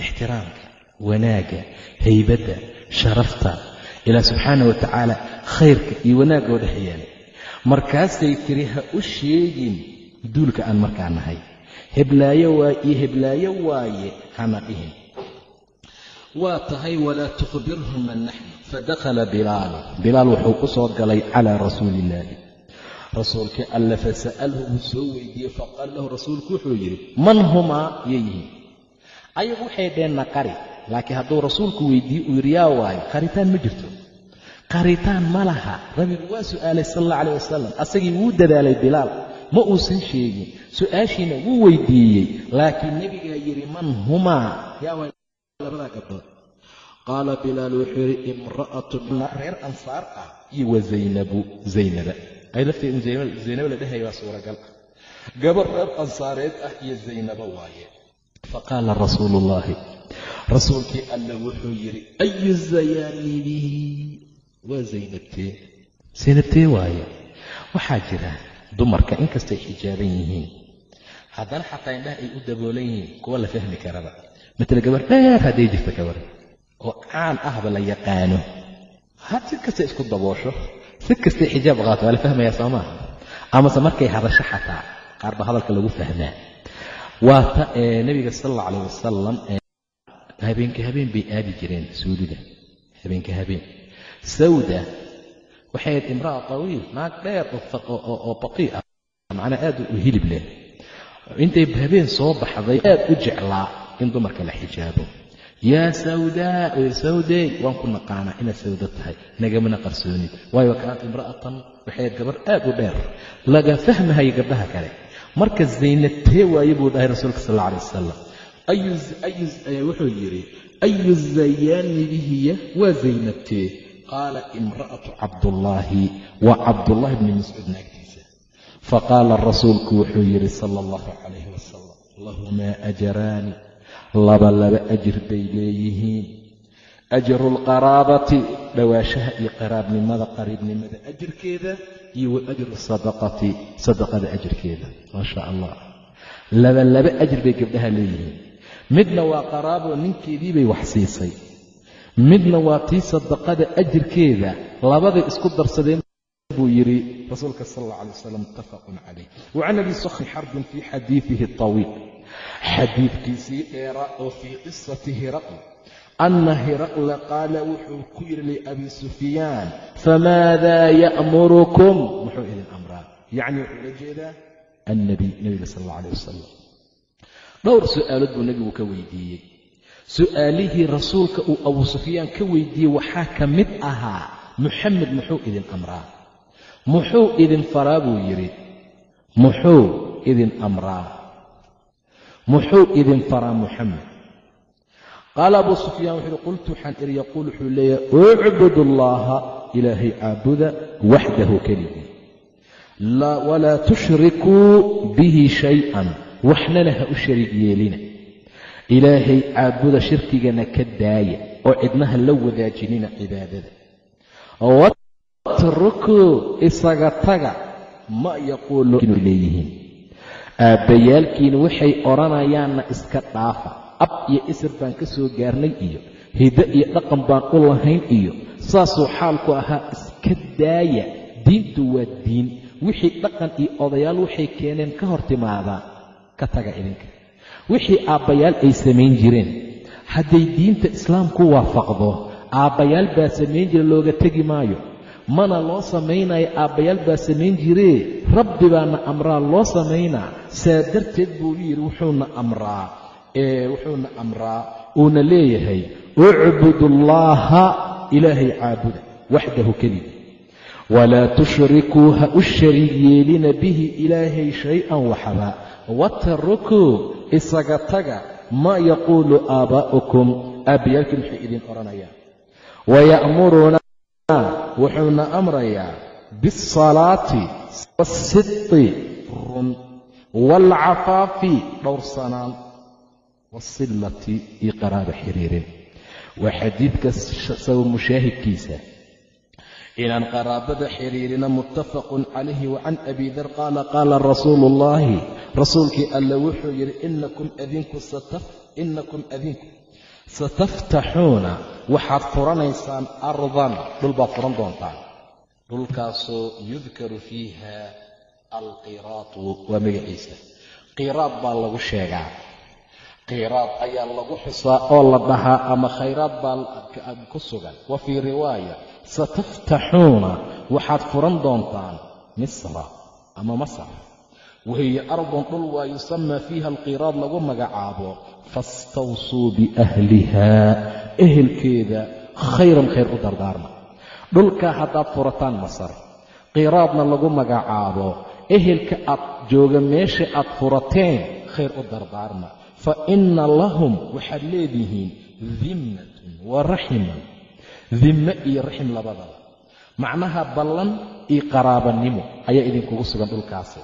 Ixtiraamka wanaagga haybadda sharafta ilaa subxaana wa tacaala khayrka iyo wanaagga oo dhex yeelay markaasay tiri ha u sheegin duulka aan markaa nahay. Heblaayo waaye iyo heblaayo waaye hana dhihin. Waa tahay walaa tukhbirhu man naxnu. Fadakhala bilaalu bilaal. Wuxuu ku soo galay calaa rasuuli illaahi rasuulkii alle fasa'alhu wuu soo weydiiyey faqaala lahu rasuulku wuxuu yidhi man humaa? Yayihiin ayagu waxay dheen naqari laakiin hadduu rasuulku weydiiye uu yidhi yaa waayo qaritaan ma jirto qaritaan ma laha. Nabigu waa su'aalay sal alla calah wasalam asagii wuu dadaalay bilaal. Ma uusan sheegin. Su'aashiina wuu weydiiyey. Laakiin nebigaa yidhi man humaa yaa waay labadaa gabdhood qaala bilaal wuxuu yidhi imra'atu reer ansaar ah. Iyo wa zaynabu zaynaba. Ay lafteed in zaynabo la dhehaya waa suuragal. Ah gabar reer ansaareed ah iyo zaynabo waaye. Faqaala rasuulu ullaahi rasuulkii alla wuxuu yidhi ayu zayaanibihi waa zaynabtee zaynabtee waaye. Waxaa jira dumarka inkastay xijaaban yihiin. Haddana xataa indhaha ay u daboolan yihiin kuwa la fahmi karaba. Matala gabar dheer hadday jirta gabar. Oo caan ahba la yaqaano. Had si kastay isku daboosho. Si kastay xijaab qaato waa la fahmayaa soo maaha amase markay hadasho xataa qaar baa hadalka lagu fahmaa. Waa ta ee nebiga sal alla calah wasalam habeenka habeen bay aadi jireen suulida habeenka habeen sawda waxay ahayd imra'a tawiil naag dheer oo baqii ah macnaa aad u hilib leh intay habeen soo baxday aad u jeclaa in dumarka la xijaabo yaa sawdaa sawdey waan ku naqaanaa inaad sawdo tahay nagamana qarsoonid waayo kaanat imra'atan waxay ahayd gabar aad u dheer laga fahmahayo gabdhaha kale marka zaynabtee waaye buu dhahay rasuulka sal alla alay waa zaynabtee qaala imra'atu cabdullaahi waa cabdullaahi bni mascuud naagtiisa faqaala rasuulku wuxuu yidhi sala allahu calayhi wasalam lahumaa ajaraani laba laba ajir bay leeyihiin ajru lqaraabati dhowaashaha iyo qaraabnimada qariibnimada ajirkeeda iyo wa ajru sadaqati sadaqada ajirkeeda maa sha allah laba laba ajir bay gabdhaha leeyihiin midna waa qaraaboo ninkeedii bay wax siisay midna waa tii sadaqada ajirkeeda labaday isku darsadeen buu yidhi rasuulka sal alla alay wasalam muttafaqun calayh wa can abi sakhi xarbin fii xadiidihi tawiil xadiidkiisii dheera oo fii qisati hiraql. Ana hiraqla qaala wuxuu ku yidhi liabi sufyaan famaadaa ya'murukum? Muxuu idin amraa yacni wuxuu la jeedaa annabiy nebiga sal alla alay wasalam dhowr su'aalood buu nebigu ka weydiiyey su'aalihii rasuulka uu abuu sufyaan ka weydiiyey waxaa ka mid ahaa muxamed muxuu idin amraa? Muxuu idin faraa buu yidhi. Muxuu idin amraa? Muxuu idin faraa muxamed qaala abuu sufyaan wuxuu uhi qultu waxaan idhi yaquul wuxuu leeyahay ucbud allaha ilaahay caabuda waxdahu keligii. Walaa tushrikuu bihi shay-an waxnana ha u shariig yeelina ilaahay caabuda shirkigana ka daaya oo cidnaha la wadaajinina cibaadada. Watrukuu isaga taga ma yaquulu leeyihiin. Aabbayaalkiina waxay odhanayaanna iska dhaafa. Ab iyo isir baan ka soo gaarnay iyo hiddo iyo dhaqan baan u lahayn iyo saasuu xaalku ahaa iska daaya. Diintu waa diin. Wixii dhaqan iyo odayaal waxay keeneen ka hor timaadaa ka taga idinka wixii aabbayaal ay samayn jireen. Hadday diinta islaamku waafaqdo aabbayaal baa samayn jira looga tegi maayo. Mana loo samaynayo aabbayaal baa samayn jiree. Rabbi baana amraa loo samaynaa. Saa darteed buu yidhi wuxuuna amraa. Wuxuuna amraa. Uuna leeyahay ucbudullaaha ilaahay caabuda waxdahu keligi walaa tushrikuu ha u shariig yeelina bihi ilaahay shay-an waxba. Watarukuu isaga taga maa yaquulu aabaa'ukum aabbayaalkii maxay idin odhanayaan waya'muruuna wuxuuna amrayaa bialsalaati wasidqi run waalcafaafi dhowrsanaan wasilati iyo qaraaba xiriirin. Waa xadiidka sawa mushaahidkiisa inaan qaraabada xiriirina muttafaqun calayhi wa can abi dar qaala qaala rasuulu ullaahi rasuulkii alle wuxuu yidhi inakum adinku inakum adinku sataftaxuuna waxaad furanaysaan ardan dhul baad furan doontaan dhulkaasoo yudkaru fiiha alqiraatu waa magaciisa qiraad baa lagu sheegaa qiraad ayaa lagu xusaa oo la dhahaa ama khayraad baa ku sugan wa fii riwaaya sataftaxuuna waxaad furan doontaan misra ama masar wahiya ardun dhul waa yusamaa fiiha alqiraad lagu magacaabo fastawsuu biahliha ehelkeeda khayran khayr u dardaarma dhulkaa haddaad furataan masar qiraadna lagu magacaabo ehelka aad jooga meesha aad furateen khayr u dardaarma fa inna lahum waxaad leedihiin dimmatun wa raximan dimme iyo raxim labadaba macnaha ballan iyo qaraabanimo ayaa idinkugu sugan dhulkaasi.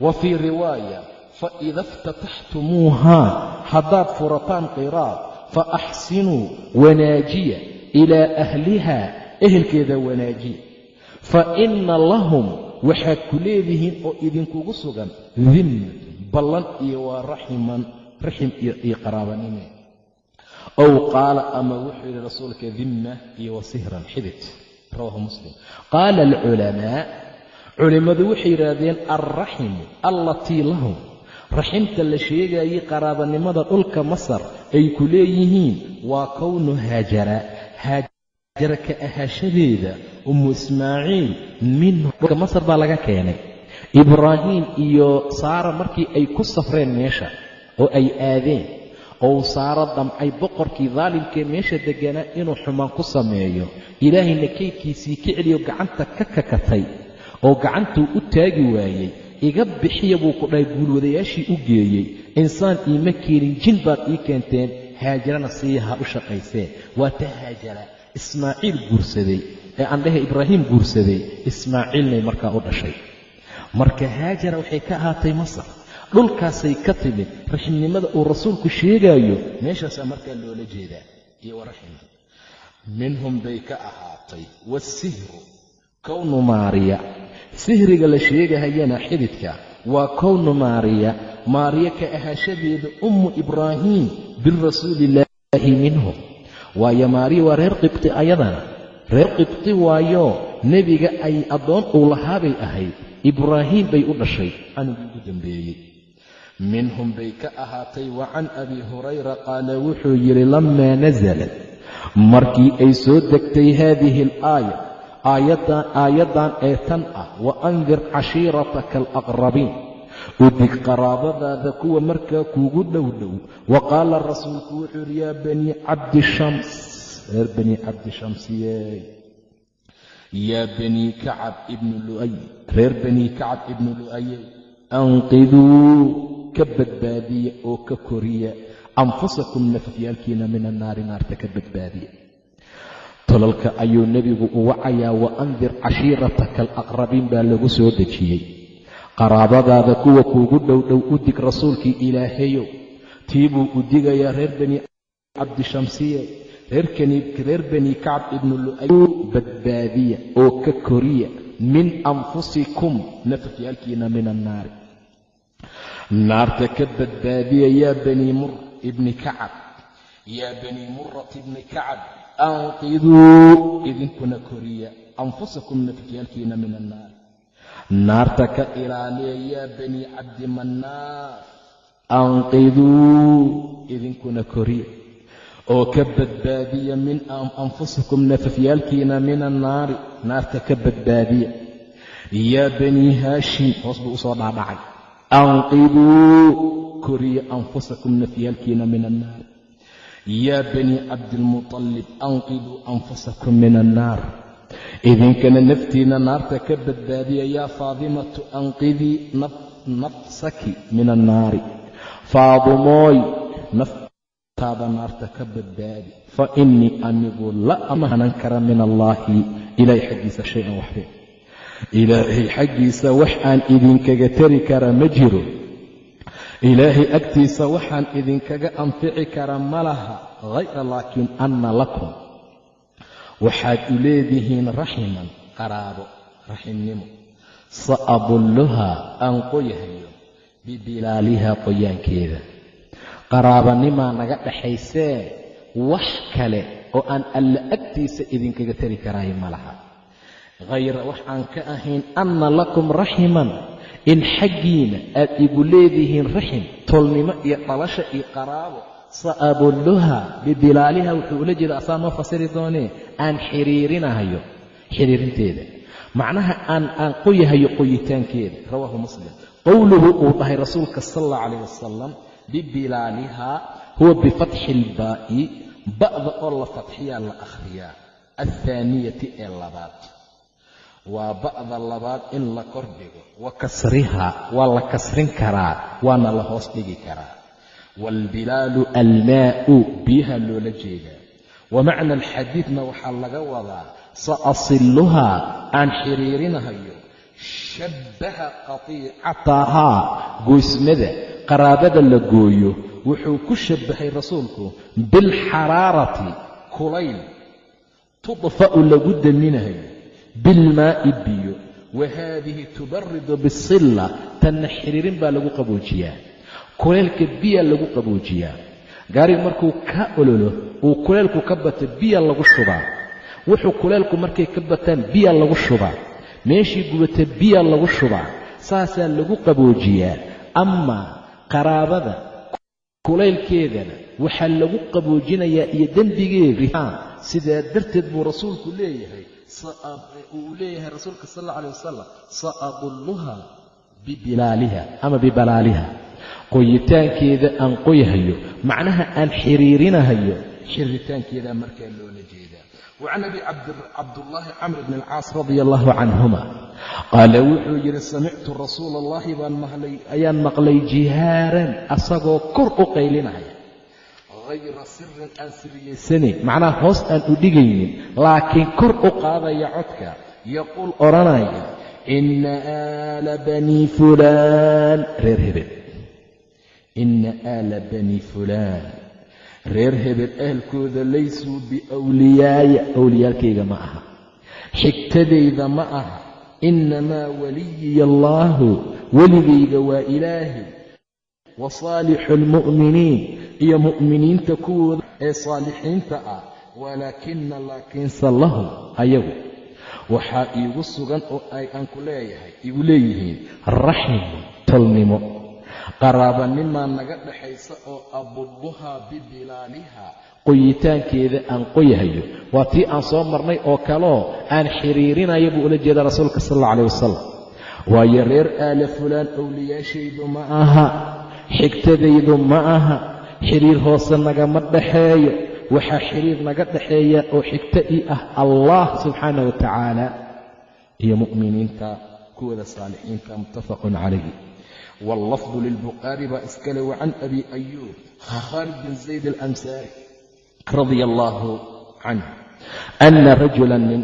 Wa fii riwaaya fa ida iftataxtumuuhaa haddaad furataan qiraad fa axsinuu wanaajiya ilaa ahliha ehelkeeda wanaajiya. Fa inna lahum waxaad ku leedihiin oo idinkugu sugan dimmatun ballan iyo waa raximan raxim iyo qaraabanimo ow qaala ama wuxuu yidhi rasuulka dimma iyo wasihran xidid rawaahu muslim qaala alculamaa culimmadu waxay yidhaahdeen alraximu allatii lahum raximta la sheegayay qaraabanimada dhulka masar ay ku leeyihiin waa kownu haajara haajara ka ahaashadeeda ummu ismaaciil minhu dhulka masar baa laga keenay ibraahiim iyo saara markii ay ku safreen meesha oo ay aadeen ou saaro damcay boqorkii daalimkee meesha degganaa inuu xumaan ku sameeyo. Ilaahayna kaydkiisii ka celiyo gacanta ka kakatay oo gacantuu u taagi waayey. Iga bixiya buu ku dhahay guulwadayaashii u geeyey. Insaan iima keenin jin baad ii keenteen haajarana siiyaha u shaqayseen. Waa ta haajara ismaaciil guursaday ee andhehe ibraahiim guursaday. Ismaaciilnay markaa u dhashay. Marka haajara waxay ka ahaatay masar dhulkaasay ka timid raximnimada uu rasuulku sheegaayo meeshaasaa markaa loola jeedaa iyo waraxima minhum bay ka ahaatay wasihru kownu maariya. Sihriga la sheegahayana xididka waa kownu maariya. Maariya ka ahaashadeeda ummu ibraahiim birasuulillaahi minhum waayo maariya waa reer qibti ayadana. Reer qibti waayo nebiga ay addoon uu lahaabay ahayd. Ibraahiim bay u dhashay canugii ugu dambeeyey minhum bay ka ahaatay wa can abi hurayra qaala wuxuu yidhi lamaa nasalat markii ay soo degtay haadihi alaaya aayaddan ee tan ah wa andir cashiirataka alaqrabiin udig qaraabadaada kuwa markaa kuugu dhow dhow. Wa qaala rasuulku wuxuu yidhi yaa banii cabdi shams. Reer banii cabdi shamsiyey yaa banii kacab ibnu lu'ay. Reer banii kacab ibnu lu'aye anqiduu ka badbaadiya oo ka koriya anfusakum nafafyaalkiina min annaari naarta ka badbaadiya. Tolalka ayuu nebigu u wacayaa wa andir cashiirataka alaqrabiin baa lagu soo dejiyey. Qaraabadaada kuwa kuugu dhow dhow u dig rasuulkii ilaahayow. Tii buu u digayaa reer bani cabdishamsiye reer bani kacab ibnu lu'ay. Badbaadiya oo ka koriya min anfusikum nafafyaalkiina min annaari naarta ka badbaadiya yaa banii mur ibni kacab. Yaa banii murat ibni kacab anqiduu idinkuna koriya anfusakum nafafyaalkiina min annaari naarta ka ilaaliya yaa banii cabdi mannaaf anqiduu idinkuna koriya. Oo ka badbaadiya min anfusikum nafafyaalkiina min annaari naarta ka badbaadiya. Yaa banii haashim hoos buu u soo dhaadhacay anqiduu koriya anfusakum nafyaalkiina min annaari yaa banii cabdiilmuطalib anqiduu anfusakum min annaar idinkana naftiina naarta ka badbaadiya yaa faadimatu anqidii nafsaki min annaari faadumooy naftaada naarta ka badbaadi fa innii anigu la amahanan kara min allaahi ilaahay xaggiisa shay-an waxbe ilaahay xaggiisa wax aan idinkaga tari kara ma jiro. Ilaahay agtiisa waxaan idinkaga anfici kara ma laha hayra laakiin anna lakum. Waxaad u leedihiin raximan qaraabo raximnimo. Sa abulluhaa aan qoyahayo bibilaalihaa qoyaankeeda. Qaraabanimaa naga dhaxaysee wax kale oo aan alla agtiisa idinkaga tari karaayo ma laha hayra waxaan ka ahayn anna lakum raximan in xaggiina aad igu leedihiin raxim tolnimo iyo dhalasha iyo qaraabo sa'abulluha bibilaaliha wuxuu ula jeeda asaa noo fasiri doonee aan xiriirinahayo xiriirinteeda macnaha aan aan qoyahayo qoyitaankeeda rawaahu muslim qowluhu uu dhahay rasuulka sal allah calayh wasalam bibilaaliha huwa bifatxi ilbaa'i ba'da oo la fatxiyaa la akhriyaa althaaniyati ee labaad waa ba'da labaad in la kor dhigo. Wa kasriha waa la kasrin karaa waana la hoos dhigi karaa. Waalbilaalu almaa'u biyaha loola jeedaa. Wa macna alxadiidna waxaa laga wadaa sa'asiluhaa aan xiriirinahayo shabbaha qatiicatahaa goysmada qaraabada la gooyo wuxuu ku shabbahay rasuulku bilxaraarati kulayl tudfa'u lagu daminahayo bilmaa'i biyo wa haadihi tubaridu bisilla tanna xiriirin baa lagu qaboojiyaa kuleelka biya lagu qaboojiyaa gaariga markuu ka ololo uu kuleelku ka bato biya lagu shubaa wuxuu kuleelku markay ka bataan biya lagu shubaa meeshii gubata biya lagu shubaa saasaa lagu qaboojiyaa amaa qaraabada kulaylkeedana waxaa lagu qaboojinayaa iyo dembigeediaan sidaa darteed buu rasuulku leeyahay uu leeyahay rasuulka sal alla alay wasalam sa'abulluha bibilaaliha ama bibalaaliha qoyitaankeeda aan qoyhayo macnaha aan xiriirinahayo xiriiritaankeedaa markaa loola jeedaa. Wacan abi cabdullaahi camr bni alcaas radia allahu canhuma qaala wuxuu yidhi samictu rasuula allahi baan maqlay ayaan maqlay jihaaran asagoo kor u qaylinaya hayra sirin aan siriyaysanayn macnaha hoos aan u dhigaynin laakiin kor u qaadaya codka yaquul odhanaya inna aala banii fulaan reer hebel inna aala banii fulaan reer hebel ahalkooda laysuu biwliyaaya awliyaalkayga ma aha xigtadayda ma aha innamaa waliyiya allaahu weligayga waa ilaahay wa saalixu almu'miniin iyo mu'miniinta kuwooda ee saalixiinta ah. Walaakina laakiinse lahum ayagu waxaa iigu sugan oo ay aan ku leeyahay igu leeyihiin raximu tolnimo. Qaraabanimaa naga dhaxaysa oo abubuhaa bibilaaliha qoyitaankeeda aan qoyahayo. Waa tii aan soo marnay oo kaleo aan xiriirinaya buu ula jeedaa rasuulka sal alla alayh wasalam waayo reer aala fulaan owliyaashaydu ma aha xigtadaydu ma aha xiriir hoose nagama dhaxeeyo. Waxaa xiriir naga dhaxeeya oo xigto ii ah allah subxaana wa tacaala iyo mu'miniinta kuwada saalixiinta muttafaqun calayhi. Wallafdu lilbukhaari baa iskale wa can abi ayuub khaalid bin zayd alamsaari radia allaahu canh ana rajula nin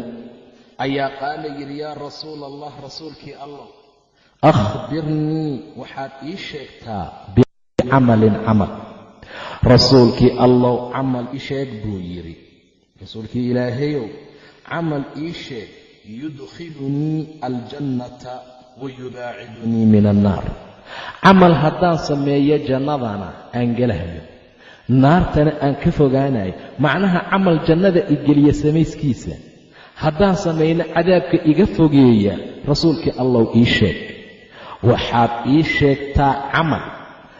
ayaa qaala yidhi yaa rasuula allah rasuulkii allah akhbirnii waxaad ii sheegtaa. bicamalin camal rasuulkii allow camal ii sheeg buu yidhi rasuulkii ilaahayow camal ii sheeg. yudkhilunii aljannata wayubaacidunii min annaar camal haddaan sameeyo jannadana aan gelahayo. naartana aan ka fogaanayo. macnaha camal jannada igeliya samayskiisa. haddaan samayno cadaabka iga fogeeya rasuulkii allow ii sheeg waxaad ii sheegtaa camal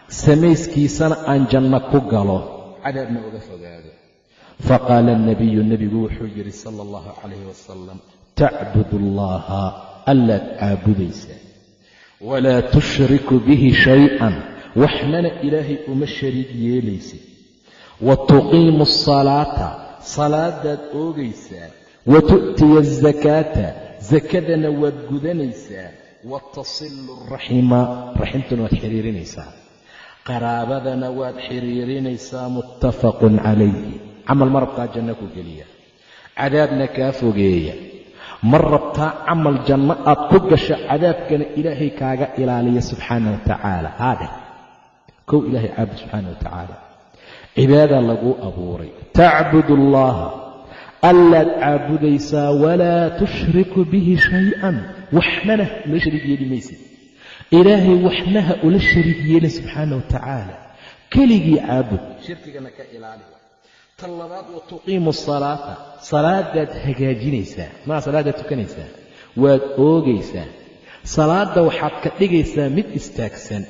samayskiisana aan janno ku galo. Cadaabna uga fogaado. Faqaala alnabiyu nebigu wuxuu yidhi sala allahu calayhi wasalam tacbud allaha allaad caabudaysaa. Walaa tushriku bihi shay-an. Waxnana ilaahay uma shariig yeelaysid wa tuqiimu asalaata salaadaad oogaysaa. Wa tu'tiya asakaata sakadana waad gudanaysaa wa tasilu araxima raximtuna waad xiriirinaysaa qaraabadana waad xiriirinaysaa muttafaqun calayhi camal ma rabtaa janno ku geliya cadaabna kaa fogeeya ma rabtaa camal janno aad ku gasho cadaabkana ilaahay kaaga ilaaliya subxaana wa tacaala haadheh kow ilaahay caabud subxaana wa tacaala cibaada laguu abuuray tacbud allaha allaad caabudaysaa walaa tushriku bihi shay-an waxnana ula shariig yeeli maysid. Ilaahay waxnaha ula shariig yeelin subxaana wa tacaala. Keligii caabud shirkigana ka ilaali tan labaad wa tuqiimu asalaata salaadaad hagaajinaysaa maa salaadaad tukanaysaa? Waad oogaysaa. Salaadda waxaad ka dhigaysaa mid istaagsan.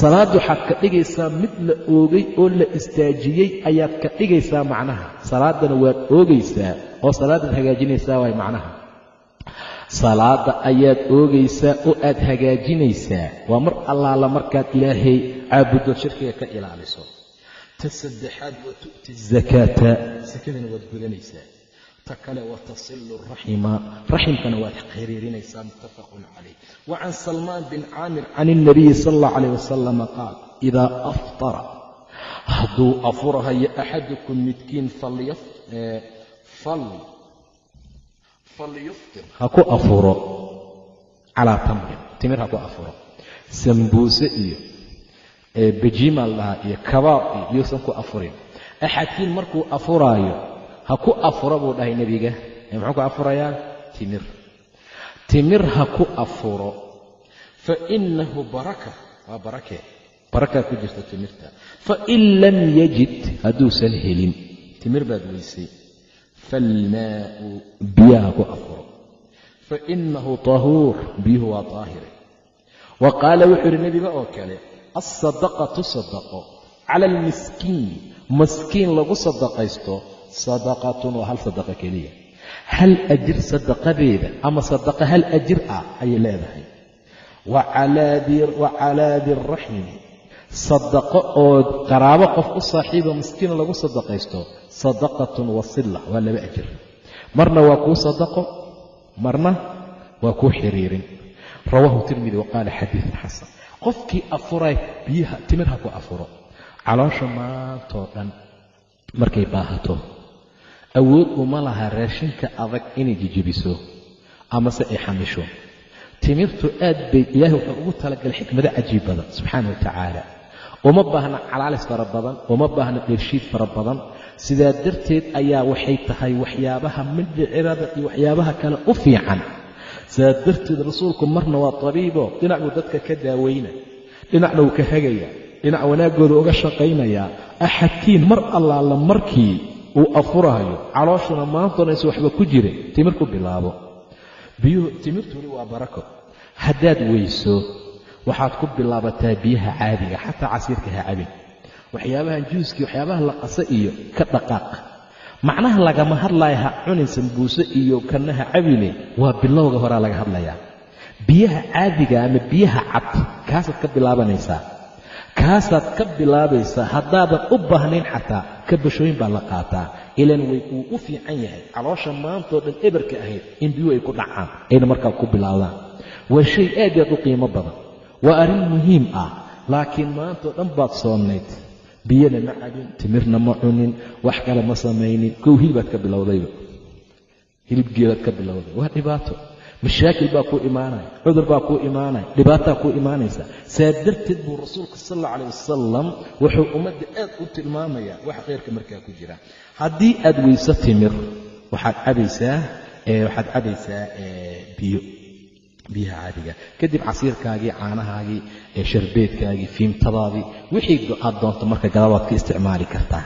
Salaad waxaad ka dhigaysaa mid la oogay oo la istaajiyey ayaad ka dhigaysaa macnaha. Salaaddana waad oogaysaa oo salaadaad hagaajinaysaa waay macnaha salaadda ayaad oogaysaa oo aad hagaajinaysaa. Waa mar allaala markaad ilaahay caabuddo shirkiga ka ilaaliso. Ta saddexaad wa tu'ti azakaata sakadana waad gudanaysaa. Ta kale wa tasilu raxima. Raximkana waad xiriirinaysaa muttafaqun calayh. Wa can salmaan bin caamir can ilnabiyi sala allah calayh wasalama qaal idaa aftara hadduu afurahayo axadukum midkiin falyuftir ha ku afuro calaa tamrin. Timir ha ku afuro sambuuse iyo bejimaal dhahaa iyo kabaab iyo yuusan ku afurin axadkiin markuu afuraayo ha ku afuro buu dhahay nebiga. Muxuu ku afurayaa timir. Timir ha ku afuro fa innahu baraka waa barake. Barakaa ku jirta timirta. Fain lam yajid hadduusan helin. Timir baad weysay faalmaa'u biyaha ku afuro fainahu tahuur biyuhu waa taahire wa qaala wuxuu yidhi nebiga oo kale alsadaqatu sadaqo cala almiskiin maskiin lagu sadaqaysto sadaqatun waa hal sadaqa keliya hal ajir sadaqadeeda ama sadaqa hal ajir ah ayay leedahay wa calaa diraximi sadaqo oo qaraabo qof u saaxiiba miskiin lagu sadaqaysto sadaqatun wasilla waa laba ajir. Marna waa kuu sadaqo marna waa kuu xiriirin. Rawaahu tirmidi wa qaala xadiidun xasan. Qofkii afuray biyaha timir ha ku afuro caloosha maantoo dhan markay baahato awood uma laha raashinka adag inay jijibiso amase ay xamisho. Timirtu aad bay ilaahay wuxuu ugu talagalay xikmado cajiib badan subxaana wa tacaala. Uma baahna calaalis fara badan uma baahna dhershiid fara badan sidaa darteed ayaa waxay tahay waxyaabaha mindhicirada iyo waxyaabaha kale u fiican. Saa darteed rasuulku marna waa tabiibo dhinac buu dadka ka daaweyna dhinacna wuu ka hagaya dhinac wanaaggooda uga shaqaynayaa axadkiin mar allaala markii uu afurahayo calooshuna maantoona aysa waxba ku jirin timir ku bilaabo. Biyuhu timirtuni waa barako. Haddaad weyso waxaad ku bilaabataa biyaha caadiga xataa casiirka ha cabin waxyaabahan juuskii waxyaabaha la qasa iyo ka dhaqaaq. Macnaha lagama hadlaya ha cunin sambuuse iyo kana ha cabine waa bilowga horaa laga hadlayaa. Biyaha caadiga ama biyaha cad kaasaad ka bilaabanaysaa. Kaasaad ka bilaabaysaa haddaadan u baahnayn xataa kabashooyin baa la qaataa. Ilan way uu u fiican yahay. Caloosha maantoo dhan eberka ahayd in biyuhu ay ku dhacaan ayna markaa ku bilaabdaan waa shay aad i aad u qiimo badan. Waa arrin muhiim ah laakiin maantoo dhan baad soonnayd biyana ma cabin timirna ma cunin wax kale ma samaynin. Kow hilbaad ka bilowdayba. Hilibgeedaad ka bilowday. Waa dhibaato. Mashaakil baa kuu imaanaya cudur baa kuu imaanaya dhibaataa kuu imaanaysa. Saa darteed buu rasuulka sal alla calah wasalam wuxuu ummadda aad u tilmaamayaa wax khayrka markaa ku jira. Haddii aad weyso timir waxaad cabaysaa waxaad cabaysaa biyo biyaha caadiga kadib casiirkaagii caanahaagii sharbeedkaagii fiimtadaadii wixii aad doonto marka gadaal waad ka isticmaali kartaa.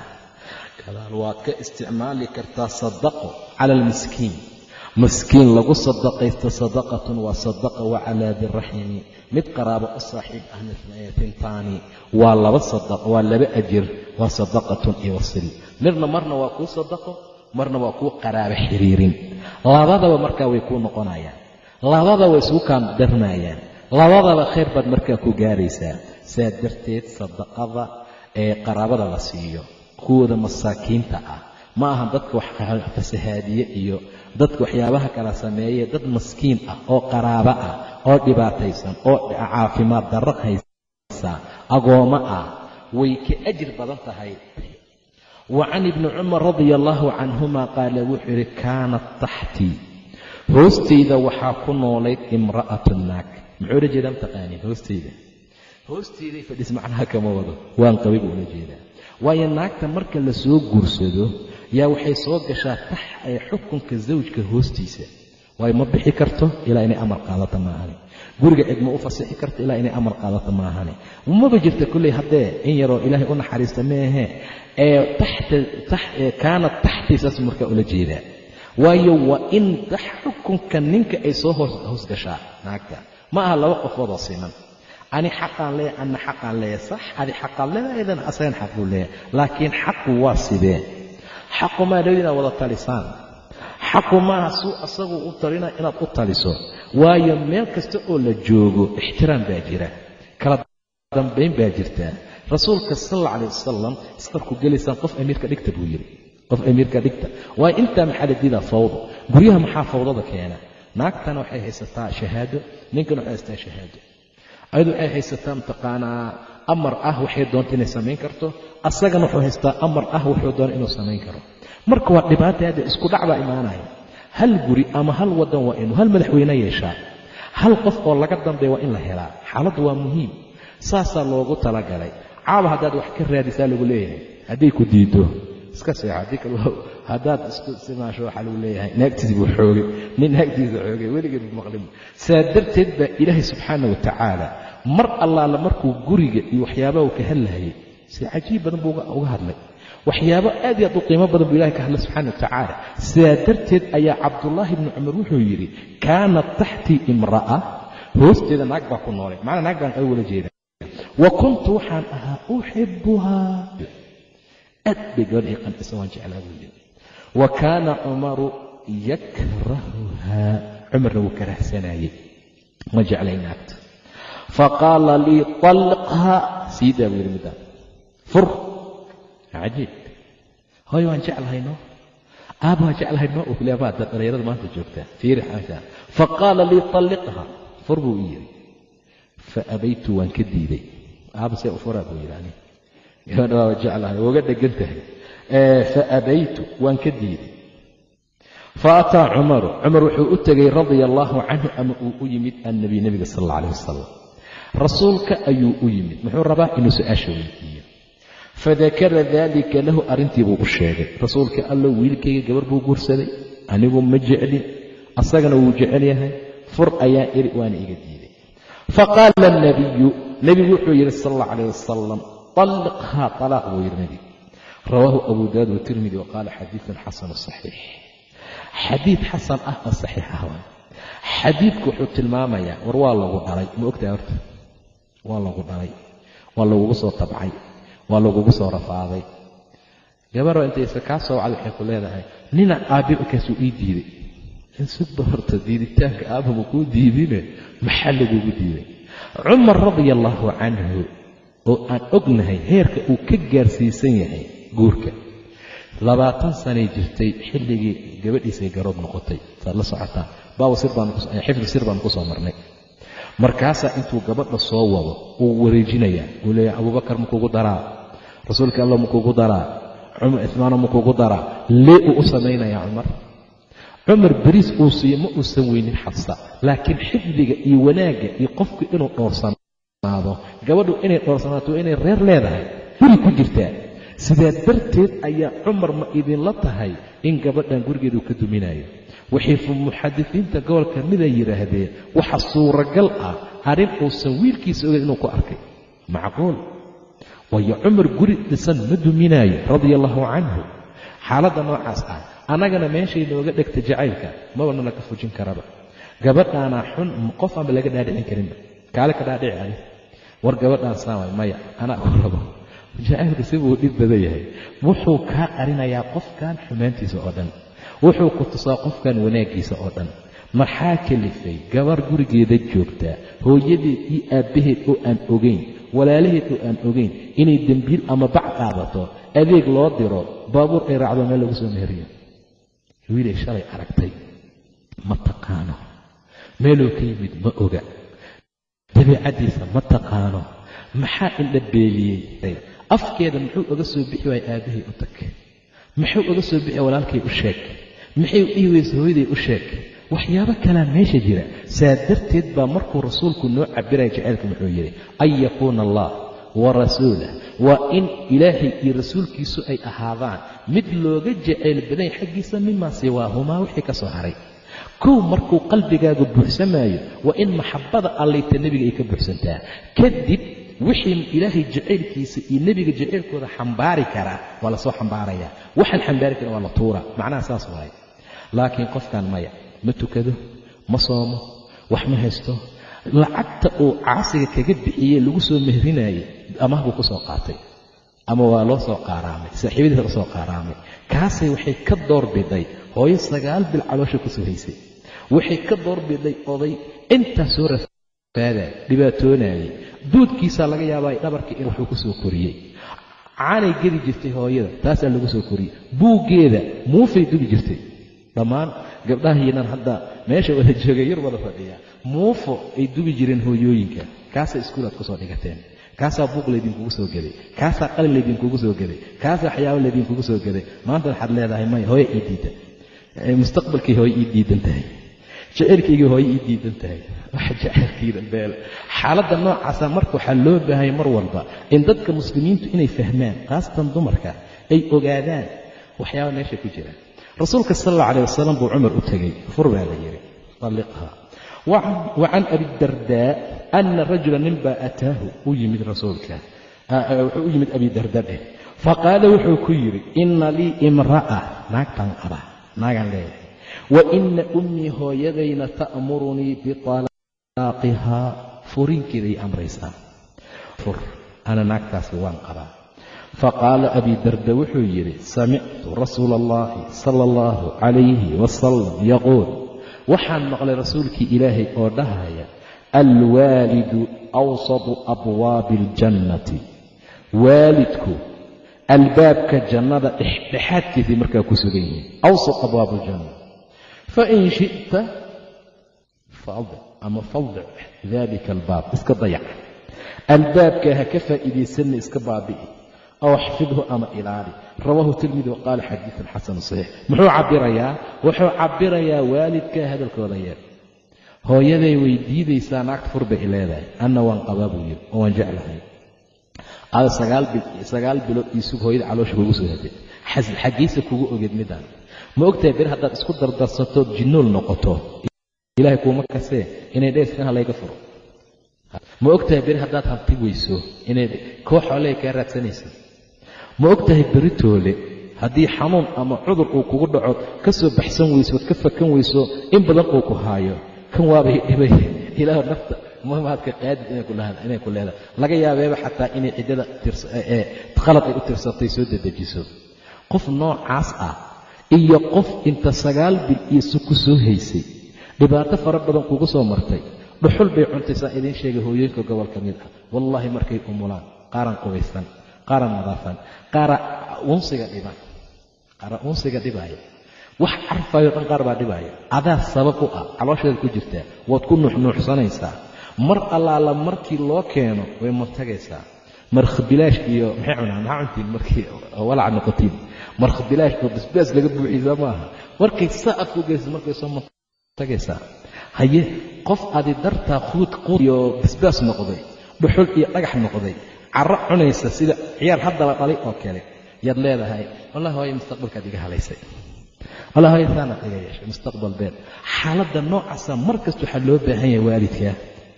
Gadaal waad ka isticmaali kartaa sadaqo cala almiskiin miskiin lagu sadaqaysto sadaqatun waa sadaqa wacalaa diraximi mid qaraabo u saaxiib ahna tintaani. Waa laba sadaq waa laba ajir waa sadaqatun iyo wasil midna marna waa kuu sadaqo marna waa kuu qaraabo xiriirin. Labadaba markaa way kuu noqonayaan labada way isugu kaandarmayaan labadaba khayr baad markaa ku gaaraysaa. Saa darteed sadaqada ee qaraabada la siiyo kuwooda masaakiinta ah ma aha dadka fasahaadiye iyo dadka waxyaabaha kala sameeye dad maskiin ah oo qaraabo ah oo dhibaataysan oo caafimaad darro haysa agoommo ah way ka ajir badan tahay. Wa can ibni cumar radia allaahu canhuma qaala wuxuu yidhi kaanat taxtii hoostayda waxaa ku noolayd imra'atu naag. Muxuu ula jeedaa mataqaaniin hoostayda hoostayday fadhis macnaha kama wado. Waan qabay ula jeedaa. Waayo naagta marka la soo guursado yaa waxay soo gashaa tax ee xukunka zawjka hoostiisa. Waayo ma bixi karto ilaa inay amar qaadato maahane guriga cid ma u fasixi karto ilaa inay amar qaadato maahane maba jirta kulley haddee in yaroo ilaahay u naxariista meahee ee kaanad taxtiisaas markaa ula jeedaa waayo waa in xukunka ninka ay soo hoos gashaa naagta. Ma aha laba qofoodoo siman. Ani xaqaan leeyahay anna xaqaan leeyahay sax adi xaqaan leedahaydana asagan xaquu leeyahay laakiin xaqu waa sidee? Xaqu maa dhowd inaad wada talisaan. Xaqu maaha suu asagu u talina inaad u taliso. Waayo meel kasta oo la joogo ixtiraam baa jira. Kala dambayn baa jirtaa rasuulka sal alla alay wasalam isqarku gelaysaan qof amiirka dhigta buu yidhi qof amiirka dhigta. Waayo intaa maxaa la diidaa fawdo guryaha maxaa fawdada keena? Naagtana waxay haysataa shahaado ninkana waxay haysataa shahaado. Ayadu waxay haysataa mataqaanaa amar ah waxay doonta inay samayn karto asagana wuxuu haystaa amar ah wuxuu doona inuu samayn karo. Marka waa dhibaata hadda isku dhac imaanaya hal guri ama hal wadan waa inuu hal madaxweyne yeeshaa. Hal qof oo laga dambeeya waa in la helaa. Xaaladdu waa muhiim. Saasaa loogu talagalay. Caaba haddaad wax ka raadisaa lagu leeyahay. Hadday ku diiddo iska seexo haddii kale haddaad isku simaasho waxaa lagu leeyahay naagtiisi buu xoogay nin naagtiisa xoogay weligeed bu maqlin saa darteed baa ilaahay subxaana wa tacaala mar allaala markuu guriga iyo waxyaabaha uu ka hadlahayay si cajiib badan buu uga hadlay. Waxyaabo aad iyo aad u qiimo badan buu ilahay ka hadlay subxana wa tacaala. Sidaa darteed ayaa cabdullaahi bni cumar wuxuu yidhi kaanat taxtii imra'a. Hoosteeda naag baa ku noolay macnaa naag baan qaba wala jeeda wa kuntu waxaan ahaa uxibuhaa aad bay gabadh ii qancisa waan jeclaa buu yidhi. Wa kaana cumaru yakrahuhaa cumarna wuu karahsanayey ma jeclay naagta faqaala lii طalliqha siidaa buu yidhi midaan. Fur. Cajiib. Hooy waan jeclahay no aaba waan jeclahay no uleebaa dhalinyarada maanta joogtaa. Fiiri xaasha. Faqaala lii طalliqha fur buu gabadha waaba jeclahay woga dhegan tahay faabaytu waan ka diiday faataa cumaru. Cumar wuxuu u tegay radia allaahu canhu ama uu u yimid annabiy nebiga sal alla alayh wasalam rasuulka ayuu u yimid. Muxuu rabaa inuu su'aasha weydiiyo. Fadakara daalika lahu arrintii buu u sheegay. Rasuulka allow wiilkayga gabar buu guursaday. Anigu ma jeclin asagana wuu jecel yahay. Fur ayaan iri waana iga diiday faqaala alnabiyu nebigu wuxuu yidhi sal alla calayh wasalam طalliqhaa طalaaq buu yidhi nebigu rawaahu abu daawud watirmidi wa qaala xadiidun xasanu saxiix xadiid xasan ah oo saxiix ah waay xadiidku wuxuu tilmaamayaa war waa lagu dhalay ma ogtaha horta waa lagu dhalay waa lagugu soo tabcay waa lagugu soo rafaaday gabaroo intaysa kaa soo wacday waxay ku leedahay nina aabbi markaasuu ii diiday insugba horta diiditaanka aabama kuu diidine maxaa lagugu diiday cumar radia allaahu canhu oo aan ognahay heerka uu ka gaarsiisan yahay guurka. Labaatan sanay jirtay xilligii gabadhiisay garoob noqotay. Saad la socotaa. Xifdu sir baan ku soo marnay. Markaasaa intuu gabadha soo wado uu wareejinayaa. Uu leeyahay abuubakar makuugu daraa? Rasuulka allah makuugu daraa? Cumar ismaano makuugu daraa? Lee uu u samaynayaa cumar. Cumar beriis uu siiyo ma uusan weynin xabsa. Laakiin xifdiga iyo wanaagga iyo qofku inuu dhoorsanaado gabadhu inay dhoorsanaato inay reer leedahay guri ku jirtaa sidaa darteed ayaa cumar ma idinla tahay in gabadhan gurigeedu ka duminayo. Waxay muxadisiinta gobolka mida yidhaahdeen waxa suuragal ah arrin uusan wiilkiisa ogeyn inuu ku arkay. Macquul. Waayo cumar guri dhisan ma duminaayo radia allaahu canhu. Xaaladda noocaas ah annagana meeshay nooga dhegta jacaylka maba nala ka fujin karaba. Gabadhaanaa xun qof aanba laga dhaadhicin karinba. Kaale ka dhaadhici adi war gabadhaan saamay maya anaa ku rabo. Jacaylku sibuu dhib badan yahay. Wuxuu kaa qarinayaa qofkan xumaantiisa oo dhan. Wuxuu ku tusaa qofkan wanaaggiisa oo dhan. Maxaa kalifay? Gabar gurigeeda joogtaa hooyadeed iyo aabbaheed oo aan ogayn walaalaheed oo aan ogayn inay dembiil ama bac qaadato adeeg loo diro baabuur ay raacdo meel lagu soo meheriyo wiilay shalay aragtay. Ma taqaano. Meeluu ka yimid ma oga dabiicaddiisa ma taqaano maxaa indha beeliyey afkeeda muxuu oga soo bixi waaya aabbahay u tag? Muxuu oga soo bixi walaalkay u sheeg? Maxay u dhihi weysa hooyaday u sheeg? Waxyaabo kalaa meesha jira. Saa darteed baa markuu rasuulku noo cabiraya jacaylka muxuu yidhi an yakuuna allah wa rasuulah waa in ilaahay iyo rasuulkiisu ay ahaadaan. Mid looga jacayl badan xaggiisa mimaa siwaahumaa wixii ka soo haray kow markuu qalbigaagu buuxsamaayo waa in maxabbada allayta nebiga ay ka buuxsantaa. Kadib wixii ilaahay jacaylkiisa iyo nebiga jacaylkooda xambaari karaa waa la soo xambaarayaa waxaan xambaari karin waa la tuuraa macnaha saas waay laakiin qofkan maya ma tukado ma soomo wax ma haysto lacagta uu caasiga kaga bixiyey lagu soo mehrinaayey amaah buu ku soo qaatay ama waa loo soo qaaraamay saaxiibadiisa la soo qaaraamay. Kaasay waxay ka doorbiday hooyo sagaal bil caloosha ku soo haysay waxay ka doorbiday oday intaa soo rafaadaya dhibaatoonayay duudkiisaa laga yaabaa dhabarka in waxuu ku soo koriyey. Caanay gedi jirtay hooyada taasaa lagu soo koriyey. Buuggeeda muufay dugi jirtay. Dhammaan gabdhahayinan hadda meesha wada joogay yar wada fadhiya muufo ay dugi jireen hooyooyinka. Kaasaa iskuulaad ku soo dhigateen. Kaasaa buuq laydinkugu soo geday kaasaa qalin laydinkugu soo geday kaasaa waxyaabo laydinkugu soo geday maanta waxaad leedahay maya hooye ii diidan. Mustaqbalkii hooye ii diidan tahay jaceylkaygii hooye ii diidan tahay. Wax jaceylkayda beele xaaladda noocaasa marka waxaa loo baahaya mar walba in dadka muslimiintu inay fahmaan khaasatan dumarka ay ogaadaan. Waxyaaba meesha ku jira. Rasuulka sal alla alayh wasalam buu cumar u tegey fur baa la yidhi alliqha wa can abidardaa ana rajula ninbaa ataahu. U yimid rasuulka. Wuxuu u yimid abidarda dheh. Faqaala wuxuu ku yidhi ina lii imra'a naagtaan qaba naagaan leeyahay wa ina ummii hooyadayna ta'murunii bitalaaqihaa furinkeeday amraysaa fur ana naagtaasi waan qabaa faqaala abi darda wuxuu yidhi samictu rasuula allahi sala allahu calayhi wasalam yaquul waxaan maqlay rasuulkii ilaahay oo dhahaya alwaalidu awsadu abwaabi aljannati waalidku albaabka jannada dhexdhexaadkiisay markaa ku sugan yihiin awsad abwaab aljanna fain shi'ta faadic ama fadic dalika albaab iska dayac albaabka ha ka faa'iidaysanna iska baabi'i aw xfidhu ama ilaali rawaahu tirmidi waqaala xadiidun xasanu saxiix muxuu cabirayaa wuxuu cabirayaa waalidka hadalkooda yeer hooyaday way diidaysaa naagta fur bay leedahay anna waan qabaa buu yidhi oo waan jeclahay ada sagaal bilood iisug hooyada caloosha kugu soo haday xaggiisa kugu ogeed midaan ma ogtahay bir haddaad isku dardarsatood jinnool noqoto. Ilahay kuuma kasee inay dheeskan halayga furo. Ma og tahay beri haddaad hanti weyso inay koox xooley kaa raadsanaysa. Ma og tahay beritoole haddii xanuun ama cudur uu kugu dhaco ka soo baxsan weyso ood ka fakan weyso in badan uu ku haayo. Kan waabay dhibay? Ilaah nafta muhimaadka qaadid inay ku leedahay. Laga yaabeeba xataa inay ciddada qalad ay u tirsatay soo dedejiso qof noocaas ah iyo qof inta sagaal bil iyo suku soo haysay. Dhibaato fara badan kugu soo martay. Dhuxul bay cuntay saa idiin sheegay hooyooyinka gobol ka mid ah. Wallaahi markay umulaan qaaran qubaysan qaaran nadaafan qaara unsiga dhiban qaara unsiga dhibaaya wax carfayo dhan qaar baa dhibaaya adaa sabab u ah caloosheeda ku jirtaa waad ku nuuxnuuxsanaysaa mar allaala markii loo keeno way mantagaysaa markhabilaash iyo maxay cunaan? Maxaa cuntiin markii walac noqotiin markhabilaash oo basbaas laga buuxisaa maaha markay saa afku geysa markay soo mantagaysaa haye qof adi dartaa quud quud iyo basbaas noqday dhuxul iyo dhagax noqday carro cunaysa sida ciyaar hadda la dhalay oo kale yaad leedahay wallahi hooye mustaqbalkaad iga halaysay. Wallahi hooye saanaad iga yeeshay mustaqbal been. Xaaladda noocaasa mar kasta waxaa loo baahan yahay waalidka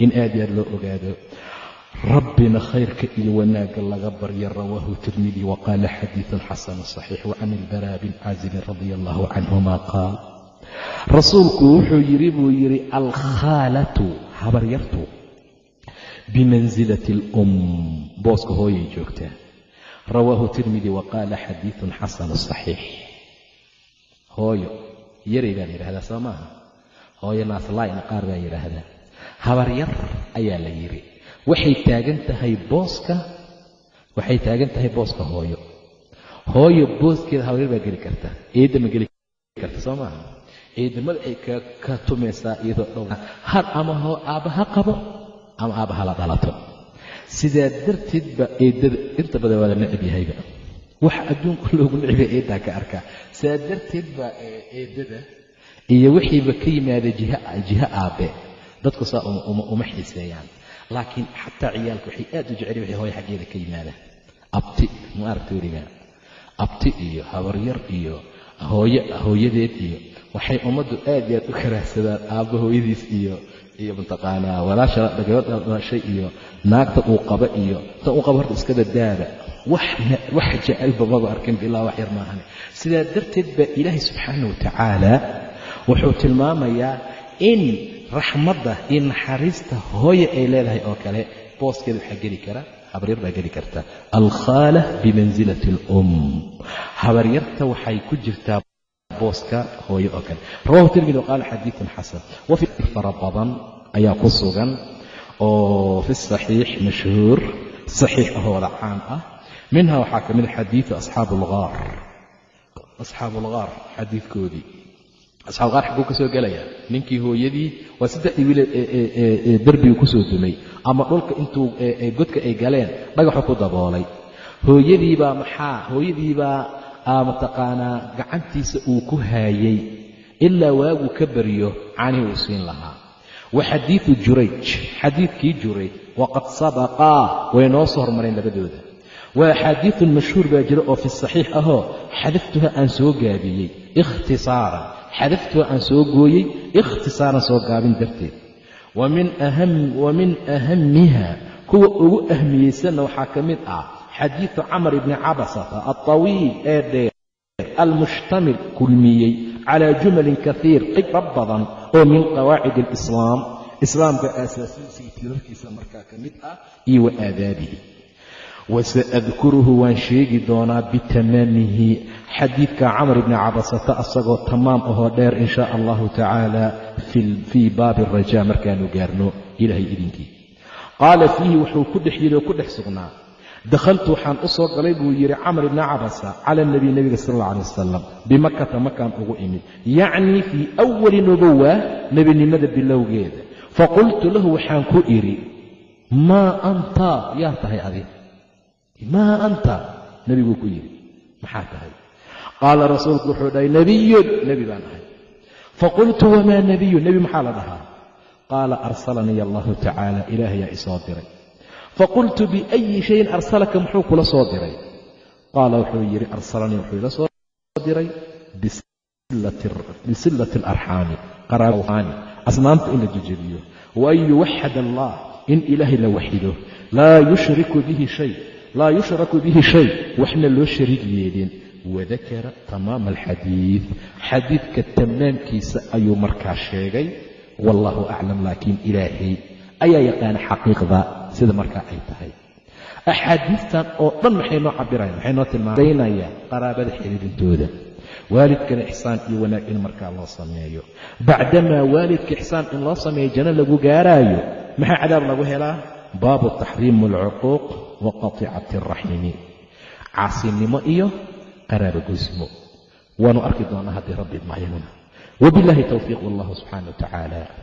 in aad iyo aad loo ogaado rabbina khayrka iyo wanaagga laga baryo rawaahu tirmidi waqaala xadiiثun xasanu صaxiix wacan ilbaraa bin caazibin radia allahu canhuma qaal rasuulku wuxuu yidhi buu yidhi alkhaalatu habaryartu bimansilati اlum booska hooyay joogtaa rawaahu tirmidi waqaala xadiiثun xasanu صaxiix hooyo yaray baa la yidhahdaa soo maaha hooyo naaslaayna qaar baa yidhaahdaa habaryar ayaa la yidhi waxay taagan tahay booska waxay taagan tahay booska hooyo. Hooyo booskeeda habaryar baa geli karta. Eedda ma geli karta soo maaha eedamada ay ka tumaysaa iyadoo dhow har ama hoo aabba ha qabo ama aabba hala dhalato. Sidaa darteed baa eeddada inta badan waa la necab yahayba. Wax adduunku loogu necbaya eeddaa ka arkaa. Sidaa darteed baa eeddada iyo wixiiba ka yimaada jiho aabbe. Dadku saa uma xiiseeyaan laakiin xataa ciyaalka waxay aad u jecel waxay hooya xaggeeda ka yimaadaan abti ma aragta weligaa abti iyo habaryar iyo hooye hooyadeed iyo waxay ummaddu aad iyo aad u karaahsadaan aabba hooyadiis iyo iyo mataqaanaa walaasha gabadha dhalashay iyo naagta uu qaba iyo tan uu qaba horta iska dadaada wax jecelba maba arkin bilaa wax yar maahane sidaa darteed baa ilaahay subxaana wa tacaala wuxuu tilmaamayaa in raxmadda iyo naxariista hooye ay leedahay oo kale booskeeda waxaa geli kara habaryar baa geli karta. Alkhaala bimanzilati alum. Habaryarta waxay ku jirtaa booska hooye oo kale. Rawahu tirmidi waqaala xadiidun xasan. Wafi fara badan ayaa ku sugan oo fi saxiix mashhuur saxiix ahoo wada caan ah. Minha waxaa ka mid ah a xadiidu asxaabu algaar asxaabu algaar xadiidkoodii asxaab qaar xagguu ka soo gelayaa. Ninkii hooyadii waa saddexdii wiil ee derbiga ku soo dumay. Ama dhulka intuu godka ay galeen dhagaxu ku daboolay. Hooyadiibaa maxaa hooyadiibaa mataqaanaa gacantiisa uu ku haayey ilaa waaguu ka baryo caanihii uu siin lahaa. Wa xadiidu jurayj xadiidkii jurayj waqad sabaqaa way noo soo hormareen labadooda. Waa axaadiidun mashhuur baa jira oo fi saxiix ahoo xadaftuha aan soo gaabiyey ikhtisaaran xadaftuha aan soo gooyey ikhtisaaran soo gaabin darteed. Wa min ahamiha kuwa ugu ahmiyeysanna waxaa ka mid ah xadiidu camar ibni cabasata alطawiil ee dheer almushtamil kulmiyey calaa jumalin kaiir qibra badan oo min qawaacid alislaam. Islaamka aasaasiisii tirarkiisa markaa ka mid ah iyo wa aadaabihi wasaadkuruhu waan sheegi doonaa bitamaamihi xadiidka camar ibni cabasata asagoo tamaam ahoo dheer in shaa allahu tacaala fii baabi araja markaanu gaarno ilaahay idinkii qaala fiihi wuxuu ku dhex yidhi oo ku dhex sugnaa dakhaltu waxaan u soo galay buu yidhi camar ibni cabasa cala nabiy nebiga sal alla alay wasalam bimakata makaan ugu imid yacnii fii awali nubuwa nebinimada bilowgeeda faqultu lahu waxaan ku idhi maa anta yaa tahay adi maa anta? Nebiguu ku yidhi maxaa tahay? Qaala rasuulku wuxuu dhahay nebiyun nebi baan ahay. Faqultu wamaa nebiyu nebi maxaa la dhahaa? Qaala arsalanii allahu tacaala ilaahayaa isoo diray. Faqultu biayi shayin arsalaka? Muxuu kula soo diray. Qaala wuxuu yidhi arsalanii wuxuu ila soo diray bisilati alarxaami qaraani asnaamta in la jejebiyo. Wa an yuwaxad allah in ilaahay la waxido. Laa yushriku bihi shay laa yushraku bihi shay waxna loo shariig yeelin wadakara tamaama alxadiid xadiidka tamaamkiisa ayuu markaa sheegay wallaahu aclam laakiin ilaahay ayaa yaqaana xaqiiqda sida markaa ay tahay axaadiistan oo dhan maxay noo cabirayan maxay noo tilmaamaynayaan qaraabada xiriirintooda waalidkana ixsaan iyo wanaag in markaa loo sameeyo bacdamaa waalidka ixsaan in loo sameeyo janno lagu gaaraayo maxaa cadaab lagu helaa baabu taxriimu alcuquuq wa qaticati araximi caasinimo iyo qaraaba gosmo waanu arki doonaa haddii rabbi idmaayaguna wabillahi towfiiq wallahu subxaana wa tacaala